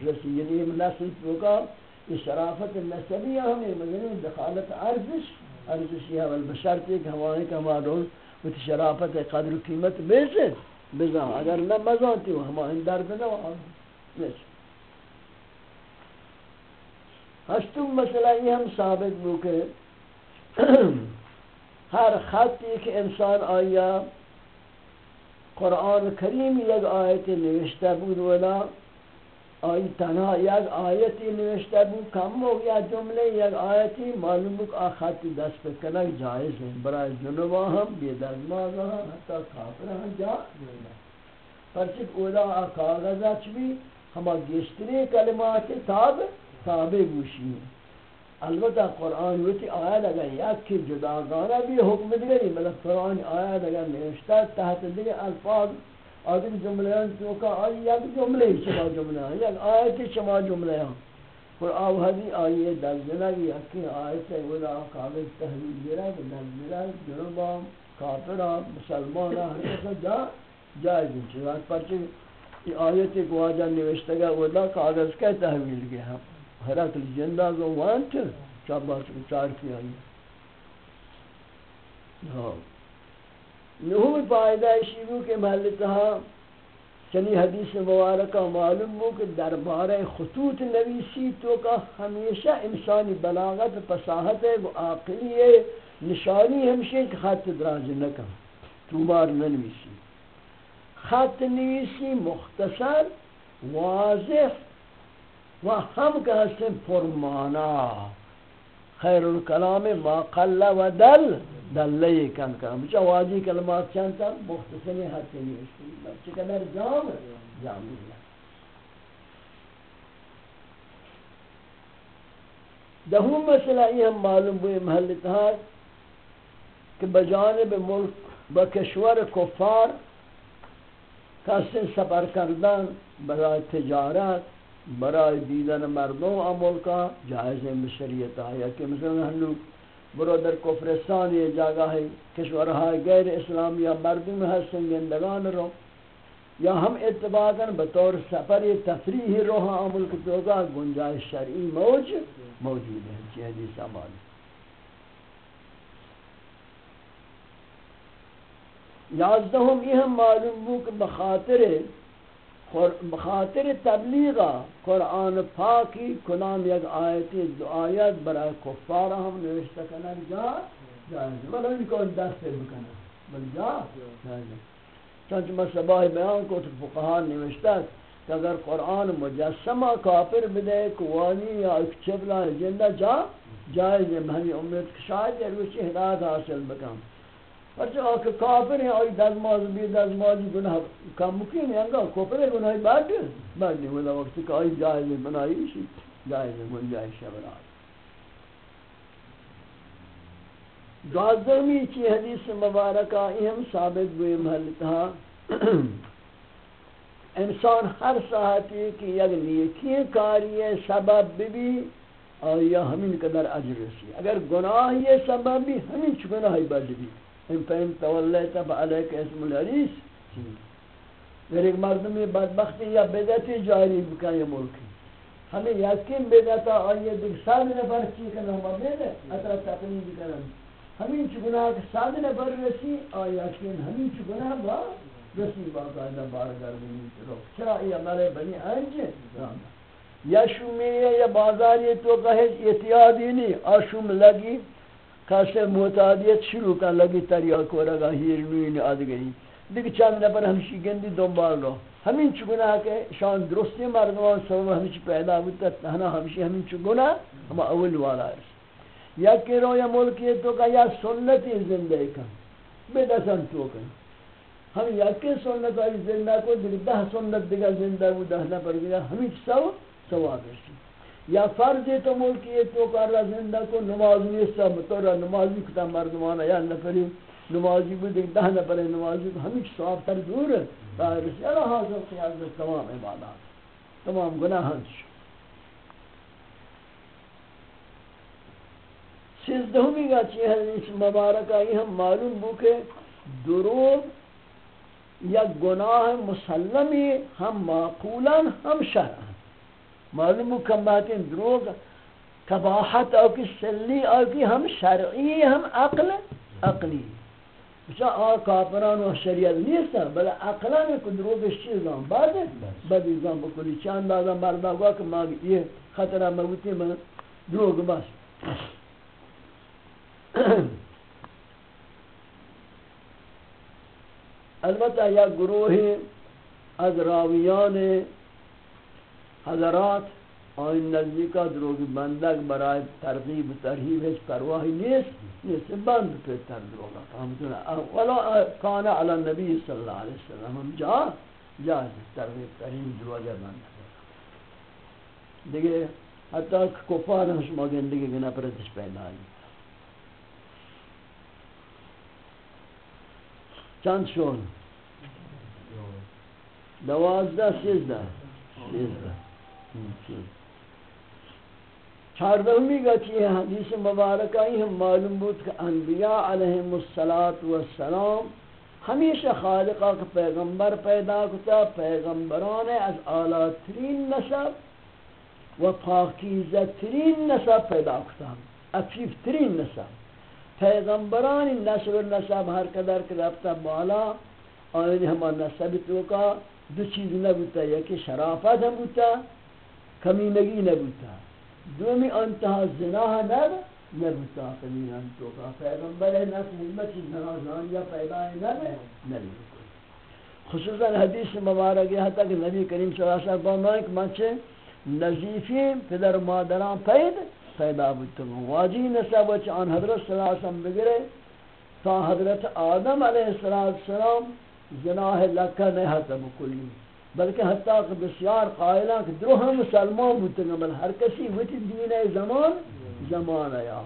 رسی یعنی نسل کا یہ شرافت نسبی ہمیں، مگر دخالت ارزش ارزش یہ ہے بشرط ایک ہمارے کا معلوم وہ شرافت قدر و قیمت بیسے بزن. اگر نه مزان تو. همه این درد نه نیست. هشتم مسئله این هم ثابت بود کہ <clears throat> هر خطی که انسان آیا قرآن کریم یک آیت نوشته بود ولی آئی تنها یک آیتی نوشته بود کم و یا جمله یک آیتی معلوم بود آخاتی دست بکنک جایز ہے برای جنوبا هم بیدرماز هم، حتی کافر هم جا دینا پرچک اولا کاغذا چوی ہما گشتری کلمات تاب، تابع گوشی. البتہ قرآن ویتی آیت اگر یک کی جداگانا بھی حکم دیگری مطلب قرآن آیت اگر نوشته تحت دیگر الفاظ آدم جملیان تو کا آئی یک جملے شما جملہ ہیں یک آیت شما جملے ہیں۔ اور آوہدی آئیے دلزنگی یکی آیت ہے وہ ولا کاغذ تحلیل دیرہ کہ دلزنگی جنوبا کافرہ مسلمانہ ہر کسا جا جائز ان چیزات پرچے یہ آیت ایک واجہ نوشتگا ولا کاغذ کا تحویل گیا حرکت جندہ گو وانٹ چابا چار کی آئی ہاں۔ نہوم فائدہ شیبو کے محل تہا چنی حدیث مبارکہ معلوم ہو کہ دربار خطوط نویسی تو کا ہمیشہ انسانی بلاغت پساحت ہے، وہ عاقلی ہے، نشانی ہمشہ کہ خط دراج نکم۔ تو بار نویسی خط نویسی مختصر، واضح و ہم کا حسن فرمانا۔ خیر الکلام ما قل و دل۔ دلے کم کم بچا واجی کلمات چانتا مختصر حد سے نہیں چقدر جام جام دیا دہوں مسئلہ یہ ہم معلوم ہوئے محل اتحاد کہ بجانب ملک بکشور کفار کسی سفر کردن برای تجارت برای دیدن مردم عمل کا جائز بشریت آیا کہ مثلا ہم لوگ برادر کفرستان یہ جگہ ہے کشورهای غیر اسلامی یا مردم ہستن گندگان رو۔ یا ہم اتباقا بطور سفر تفریح روح عمل کتوگا گنجائش شرعی موج موجود ہے چی جی حدیث عمالی یازدہم یہ ہم معلوم ہو کہ بخاطر بخاطر تبلیغا قرآن پاکی کنام یک آیتی دو آیت برای کفار ہم نوشتا کنن جا جائز بل ان کو دست بکنن۔ بل جا جائز چونچہ میں سباہ بیان کو تو فقہان نوشتا کہ اگر قرآن مجسمہ کافر بدے، کوانی یا ایک جندہ جا، جائز ہے۔ ہمیں امید شاید ہے روچی ہدایت حاصل بکن۔ اچھا، پرچہ آکھ کافر ہیں، آئی دزماز بھی دزمازی گناہ، کم مکین ہے انگا کفر ہے، گناہ بعد ہے۔ بعد نہیں ہوتا وقت کہ آئی جائز ہے بنائی اسی جائز ہے گنجائش بنائی دوازدہمی چی حدیث مبارکہ اہم ثابت ہوئے محلتہ انسان ہر ساعتی کی یک نیکی کاری سبب بھی آیا ہمین قدر عجر رسی اگر گناہ یہ سبب بھی، ہمین چھ گناہی بد بھی۔ ان پہن تولیتا فعلیک اسم العریس اگر ایک مردمی بدبختی یا بدتی جاری بکن یا ملکی ہمیں یقین بدتا آئیے دیکھ سال نفر چی کنہ ہم بیدے اترا تقلیب کنہ ہمین چھ گناہ سال نفر رسی آیا یقین ہمین چھ گناہ با رسی باقاعدہ بارگار بنی چلو۔ چرا یہ عمل بنی انج یا شومیه یا بازاری تو کہ احتیاطی نہیں، آشوم لگی۔ کاسے معتادیت شروع کن، لگی تریا کو رگا ہیر نوین آد دیکھ چند نفر ہمشی گندی دنبال رو. ہمین چو گناہ کہ شان درستی مردمان سبب ہمشی پیدا ہوتا تہنا ہمشی ہمین چو گناہ ہم اول والا ہے یا کہ رو یا ملکی تو کہ یا سنتی زندگی کن. بے دسن تو کن. ہم یکی سنت آئی زندہ کو دیکھ دہ سنت دیگا زندہ کو دہنا پر گیا ہمیں سو سواب رسی یا فرض تو ملکی تو کر رہا زندہ کو نماز نیستا بطورا مطلب نمازی کتا مردمانا یا نفری نمازی کو دیکھ، دہ نفر نمازی کو ہمیں سواب تر دور ہے۔ تاہر رسی اللہ حاصل قیاض تمام عبادات، تمام گناہ ہنس۔ سیزدہمی گا چیہ حدیث مبارکہ یہ ہم معلوم بو کہ دروب یا گناہ مسلمی ہم معقولا ہم شرعا معلوم کم باتیں دروگ کباحت او کی سلی او کی ہم شرعی ہم عقل عقلی. بچا آ کافران و شریعت نیستا بل عقلا کو دروگش چیز ہم بعد بعد ازام بکلی چند آدم مردہ گوا کہ ما یہ خطرہ موتی من دروگ بس. البتہ یا گروہ از راویان حضرات آئین نزدیکا دروگی بندگ برای ترغیب و ترہیب ہے پرواہی نیست نیست، بند پہ تر دروگا فهمتونا ولا کانا علی النبی صلی اللہ علیہ وسلم ہم جا جائز ترغیب ترہیب دروگا بند دیکھے حتی کفار ہم شما گندگی گنا پرتش پیدا آئی چند شون دوازده، سیزده. سیزده. چهاردهمی گتی ہے حدیث مبارکہ ہم معلوم بود کہ انبیاء علیہم السلام ہمیشہ خالقہ کا پیغمبر پیدا کتا، پیغمبران از اعلیٰ ترین نسب و پاکیزہ ترین نسب پیدا کتا افیف ترین نسب. پیغمبران نسب و نسب ہر قدر کے رفتہ بالا، آئین ہمان نسب تو کا، دو چیز نبوتا، یکی شرافت ہم بوتا کمینگی نبوتا. دومی انتہا زناہ نب نبوتا. کمینان تو کا پیغمبر نسب حلمت زناہ زانیہ پیدا نب نبی خصوصا حدیث مبارک یہ تھا کہ نبی کریم صلی اللہ علیہ وسلم کہ منچے نظیفی پدر مادران پید پیدا بودتا واجی نسب وچ آن حضرت صلی اللہ علیہ وسلم بگرے تا حضرت آدم علیہ السلام جناح لکہ نہیں حتا بکلی بلکہ حتی کہ بسیار قائلان کہ درو ہم مسلمان بودتا بل ہر کسی وچ دین زمان زمان آیا.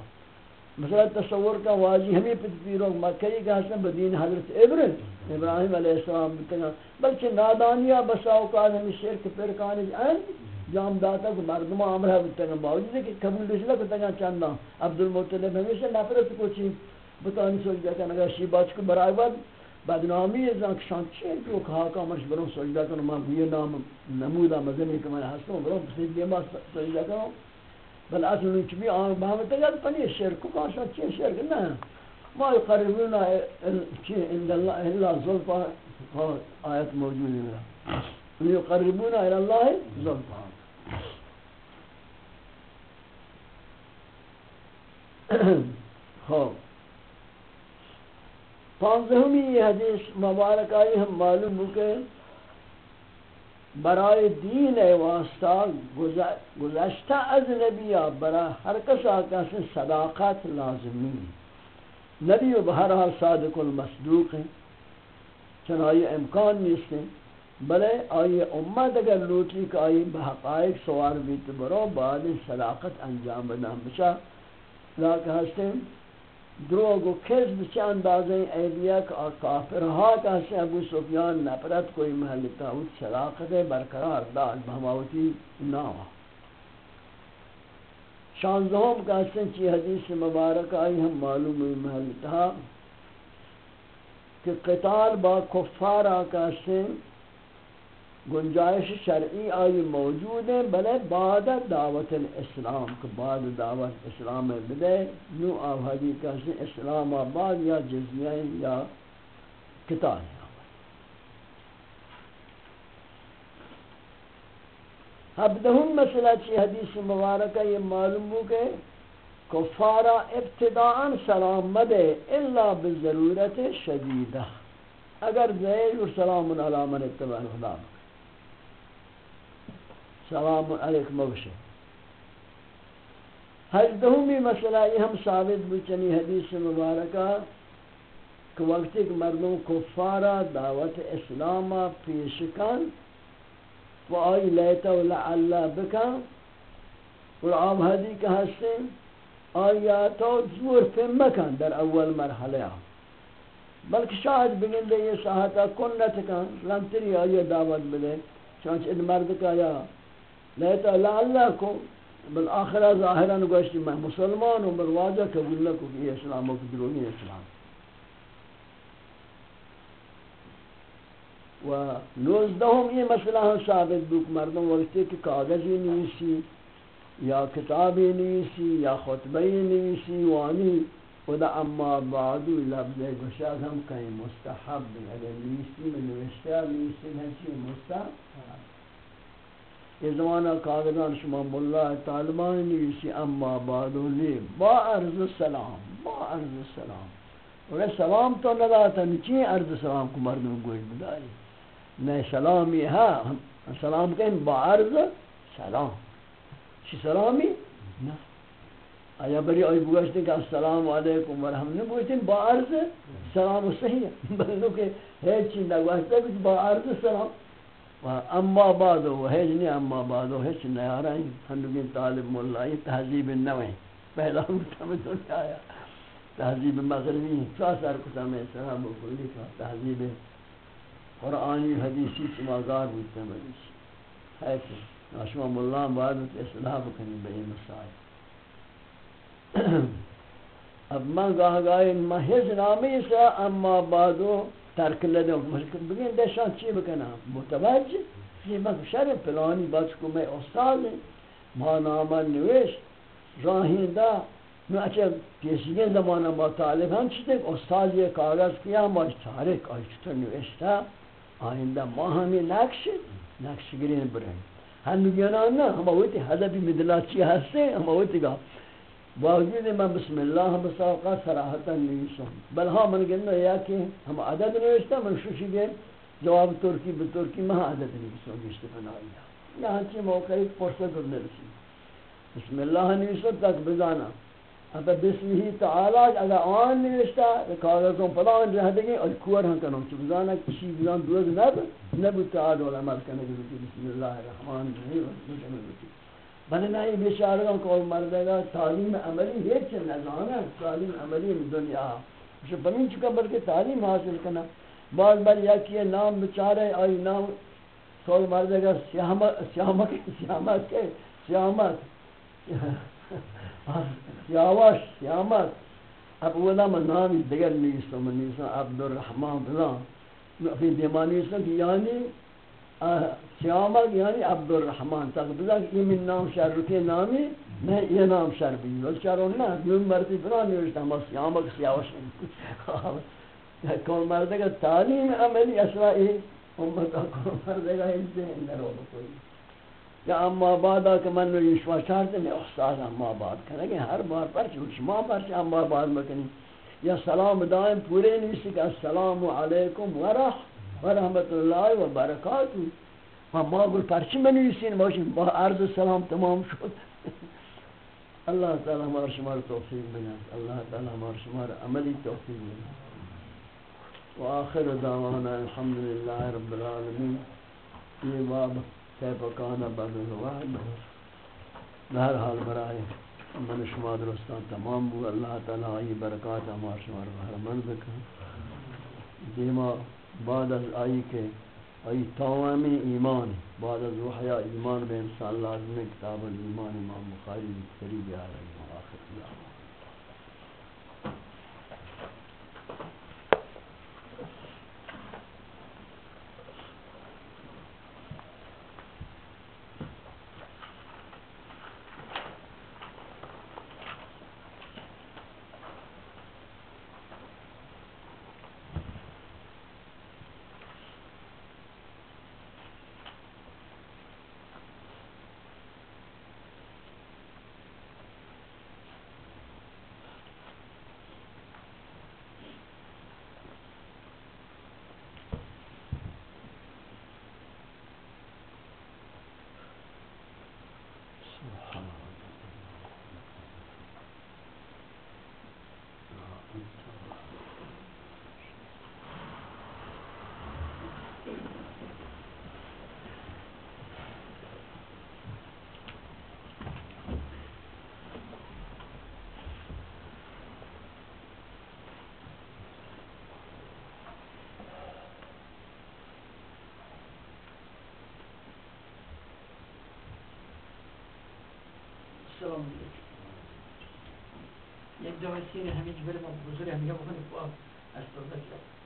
مثلا تصور کا واجی ہمیں پتی پتپیروں مکہی کا حسن بدین حضرت ابراہیم ابراہیم علیہ السلام بودتا بلکہ نادانیہ بساوکات ہمیں شرک پرکانی اند جام داتا کہ مردم عمرہ بودتا ہے باوجود ہے کہ قبول رسلہ کتا گا چندہ عبدالمطلب ہمیشہ نفرت کو چی بتانی سوچ کہ اگر شی باچ کو برائے بعد بدنامی ہے زنک شان چین تو کہا کہ مرش برون سوچ کہ میں یہ نام نمودا مزمی کہ میں ہستوں برون پسید دیما سوچ کہ بل اصل نوچ بھی آن بہمتا ہے پنی شرک کو کہا شان شرک نا ما یقربونا عند اللہ اللہ ظلفہ آیت موجود ہے یقربونا الى اللہ ظلفہ <coughs> خوب پانزہمی یہ حدیث مبارک آئی ہم معلوم ہو کہ برای دین واسطہ گزشتہ از نبیہ برای ہر کس آقا سے صداقت لازمی نبی و بہرحال صادق المصدوق ہیں چنائی امکان نہیں ہیں، بلے آئی امت اگر لوٹی کہ آئی بحقائق سوار بیت برو بعد صداقت انجام بدن بچا۔ لاکہ ہستے ہیں دروغ و کذب چه اندازه ایدیا که کافرها کسی ابو سفیان نفرت کوئی محل تاوت صداقت برقرار داد بہماوتی ناوا شانزہم کسی چی حدیث مبارک آئی ہم معلوم ہوئی محل تھا کہ قتال با کفار آکاسیں گنجائش شرعی آئی موجود ہیں، بلے بعد دعوت الاسلام، کہ بعد دعوت اسلام بدے، نو آبادی کہتے ہیں اسلام آباد یا جزیہ یا کتاب حبدہم مسئلہ چی حدیث مبارکہ یہ معلوم ہو کہ کفارہ ابتداء سلام مدے الا بالضرورت شدیدہ۔ اگر زیر سلام علی من اتباع خدا۔ سلام علیکم بشے ہجدہمی مسئلہ یہ ہم ثابت بچنی حدیث مبارکہ کہ وقت ایک مردوں کفارا دعوت اسلام پیشکن و آئی لیتا و لعلا بکن اور آب حدی کا حسن آیاتو زور پہ مکن در اول مرحلہ بلکہ شاید بگن دے یہ ساہتا کنت کن لنتری آئی دعوت بدے چونچہ ان مرد کا یا لیتا لعلکم بالآخرہ ظاہران گوشتی میں مسلمان ہوں برواجہ قبول لکو کہ یہ اسلام و دروگی اسلام۔ و نوزدہم یہ مسئلہ ہم ثابت بک مردم وقتی کہ کاغذی نیسی یا کتابی نیسی یا خطبی نیسی وانی و دا اما بعدو لفظ گوشت ہم کہیں مستحب اگر نیسی میں نوشتہ نیسی ہنچی مستحب۔ یہ زمانہ کاغذان شما ملا طالبان نیسی اما بعدو لی با عرض سلام، با عرض سلام. اور سلام تو نداتا نچی عرض سلام کو مردم گوش بداری نئے سلامی ہے سلام کہیں با عرض سلام. چی سلامی؟ نا آیا بری آئی بگوشتے کہ السلام علیکم ورحمت اللہ بگوشتے با عرض سلام صحیح ہے. <laughs> بلکہ کہ ہے چی نگوشتے کہ با عرض سلام. اما بعد و هیچ نی اما بعد و هیچ نیارائیں ہندوگین طالب مولائی تہذیب نویں۔ پہلا مطمئن دنیا آیا۔ تہذیب مغربی چا سر کتم اسلام و کلی کا تہذیب قرآنی حدیثی چمازار بودتا ملیسی ہے کہ ناشما مولا بعد اصلاح بکنی بئی مسائل۔ اب من گاہ گاہی محض نامی سا اما بعدو ترکل مشکل بگیم دشان چی بکنم؟ متوجه؟ یه من شر پلانی باز کمه استاد ما نامه نوشت. دا. نو اچه پیشگی زمان ما طالب هم چی دیگه استاد یه کاغذ کیا ما تارک آج چطور نوشته؟ آینده ما همی نقش نقش گرین برن هم میگن نه. هم وقتی هدفی مدلات چی هسته هم وقتی باوجود میں بسم اللہ مساقہ صراحتا نویسوں بل ہاں من گلنا یا کہ ہم عدد نویستا من شوشی گئے۔ جواب ترکی بترکی مہا عدد نویسوں گشت فنائی یہاں چی موقع ایک پرسہ کرنے رسی بسم اللہ نویسوں تک بزانا۔ اب بسمہی تعالی، اگر آن نویستا کاغذوں پلان رہ دیں اور کور ہم کنوں چی بزانا، کسی بزان دوز نب نبو تعالی عمل کرنے بسم اللہ الرحمن الرحیم۔ بنے نہیں بیچاروں کو مردے گا تعلیم عملی ہیچ نظانا تعلیم عملی دنیا جو بنی چکا بلکہ تعلیم حاصل کرنا بعض بار یا کہ نام بچارے آئی نام کول مردے گا سیامت سیامت سیامت کے سیامت سیاوش سیامت اب وہ نام نامی دیگر نیستم من نیستم عبدالرحمن بلان اپنی دیمانی نیستم یعنی سیامک یعنی عبدالرحمن. تک بزا کہ یہ من نام شر کے نامی میں یہ نام شر بھی ولی شرون نا دون مرتی بنا نوشتا ہم سیامک سیاوش کون <laughs> مردے کا تعلیم عملی اسرائی امتا کون مردے کا انتے اندر ہو کوئی یا اما بعدا کہ من نے شما چارتے میں استاد اما بعد کرنے کہ ہر بار پر شما پر اما بعد مکنی یا سلام دائم پورے نہیں سکا السلام علیکم ورحمت ورحمت اللہ و برکاتہ ما گل پرچی منویسین باشیم با عرض سلام تمام شد اللہ تعالی ہمارا شمار توفیق بنا اللہ تعالی ہمارا شمار عملی توفیق بنا وآخر دعوانا الحمدللہ رب العالمین یہ باب کیف کانا بعد الوعد حال برائے من شما درستان تمام بو اللہ تعالی آئی برکات ہمار شما رحمن بکن دیما بعد از آئی کے آئی توام ایمان، بعد از وحیہ ایمان بے انسان لازم کتاب ایمان امام بخاری قریب آ رہی ہوں السلام یک جامعه سیر همه جبر ما بزرگ همیگه بخونی استفاده